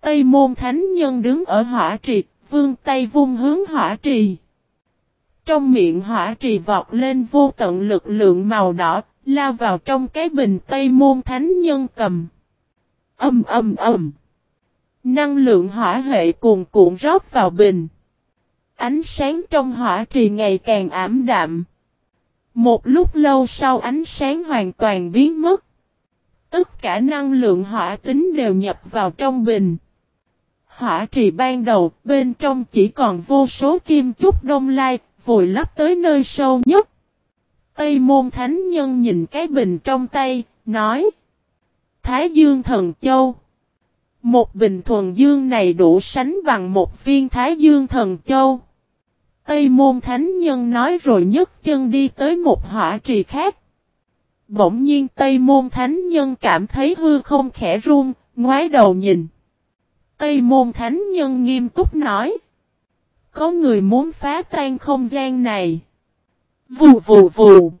Tây môn thánh nhân đứng ở hỏa trì, vương tay vung hướng hỏa trì. Trong miệng hỏa trì vọt lên vô tận lực lượng màu đỏ, lao vào trong cái bình Tây môn thánh nhân cầm. Âm âm âm. Năng lượng hỏa hệ cuồn cuộn rót vào bình. Ánh sáng trong hỏa trì ngày càng ảm đạm. Một lúc lâu sau ánh sáng hoàn toàn biến mất. Tất cả năng lượng hỏa tính đều nhập vào trong bình. Hỏa trì ban đầu, bên trong chỉ còn vô số kim chúc đông lai, vùi lấp tới nơi sâu nhất. Tây môn thánh nhân nhìn cái bình trong tay, nói. Thái dương thần châu. Một bình thuần dương này đủ sánh bằng một viên thái dương thần châu. Tây môn thánh nhân nói rồi nhấc chân đi tới một hỏa trì khác. Bỗng nhiên Tây môn thánh nhân cảm thấy hư không khẽ run, ngoái đầu nhìn. Tây môn thánh nhân nghiêm túc nói. Có người muốn phá tan không gian này. Vù vù vù.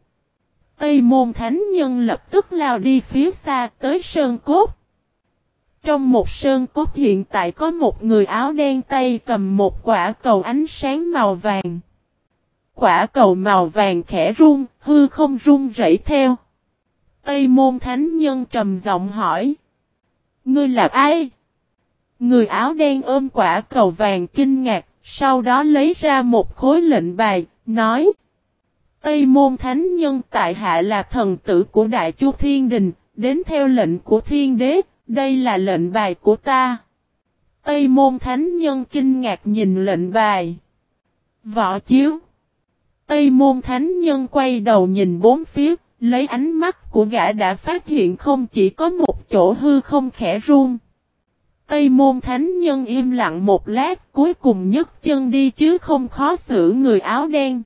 Tây môn thánh nhân lập tức lao đi phía xa tới sơn cốt. Trong một sơn cốt hiện tại có một người áo đen tay cầm một quả cầu ánh sáng màu vàng. Quả cầu màu vàng khẽ rung, hư không rung rẩy theo. Tây môn thánh nhân trầm giọng hỏi. Ngươi là ai? Người áo đen ôm quả cầu vàng kinh ngạc, sau đó lấy ra một khối lệnh bài, nói. Tây môn thánh nhân tại hạ là thần tử của Đại Chu Thiên Đình, đến theo lệnh của thiên đế, đây là lệnh bài của ta. Tây môn thánh nhân kinh ngạc nhìn lệnh bài. Võ chiếu. Tây môn thánh nhân quay đầu nhìn bốn phía, lấy ánh mắt của gã đã phát hiện không chỉ có một chỗ hư không khẽ run. Tây môn thánh nhân im lặng một lát cuối cùng nhấc chân đi chứ không khó xử người áo đen.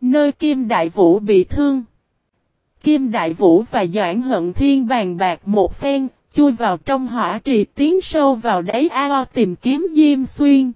Nơi Kim Đại Vũ bị thương. Kim Đại Vũ và Doãn Hận Thiên bàn bạc một phen, chui vào trong hỏa trì tiến sâu vào đáy ao tìm kiếm Diêm Xuyên.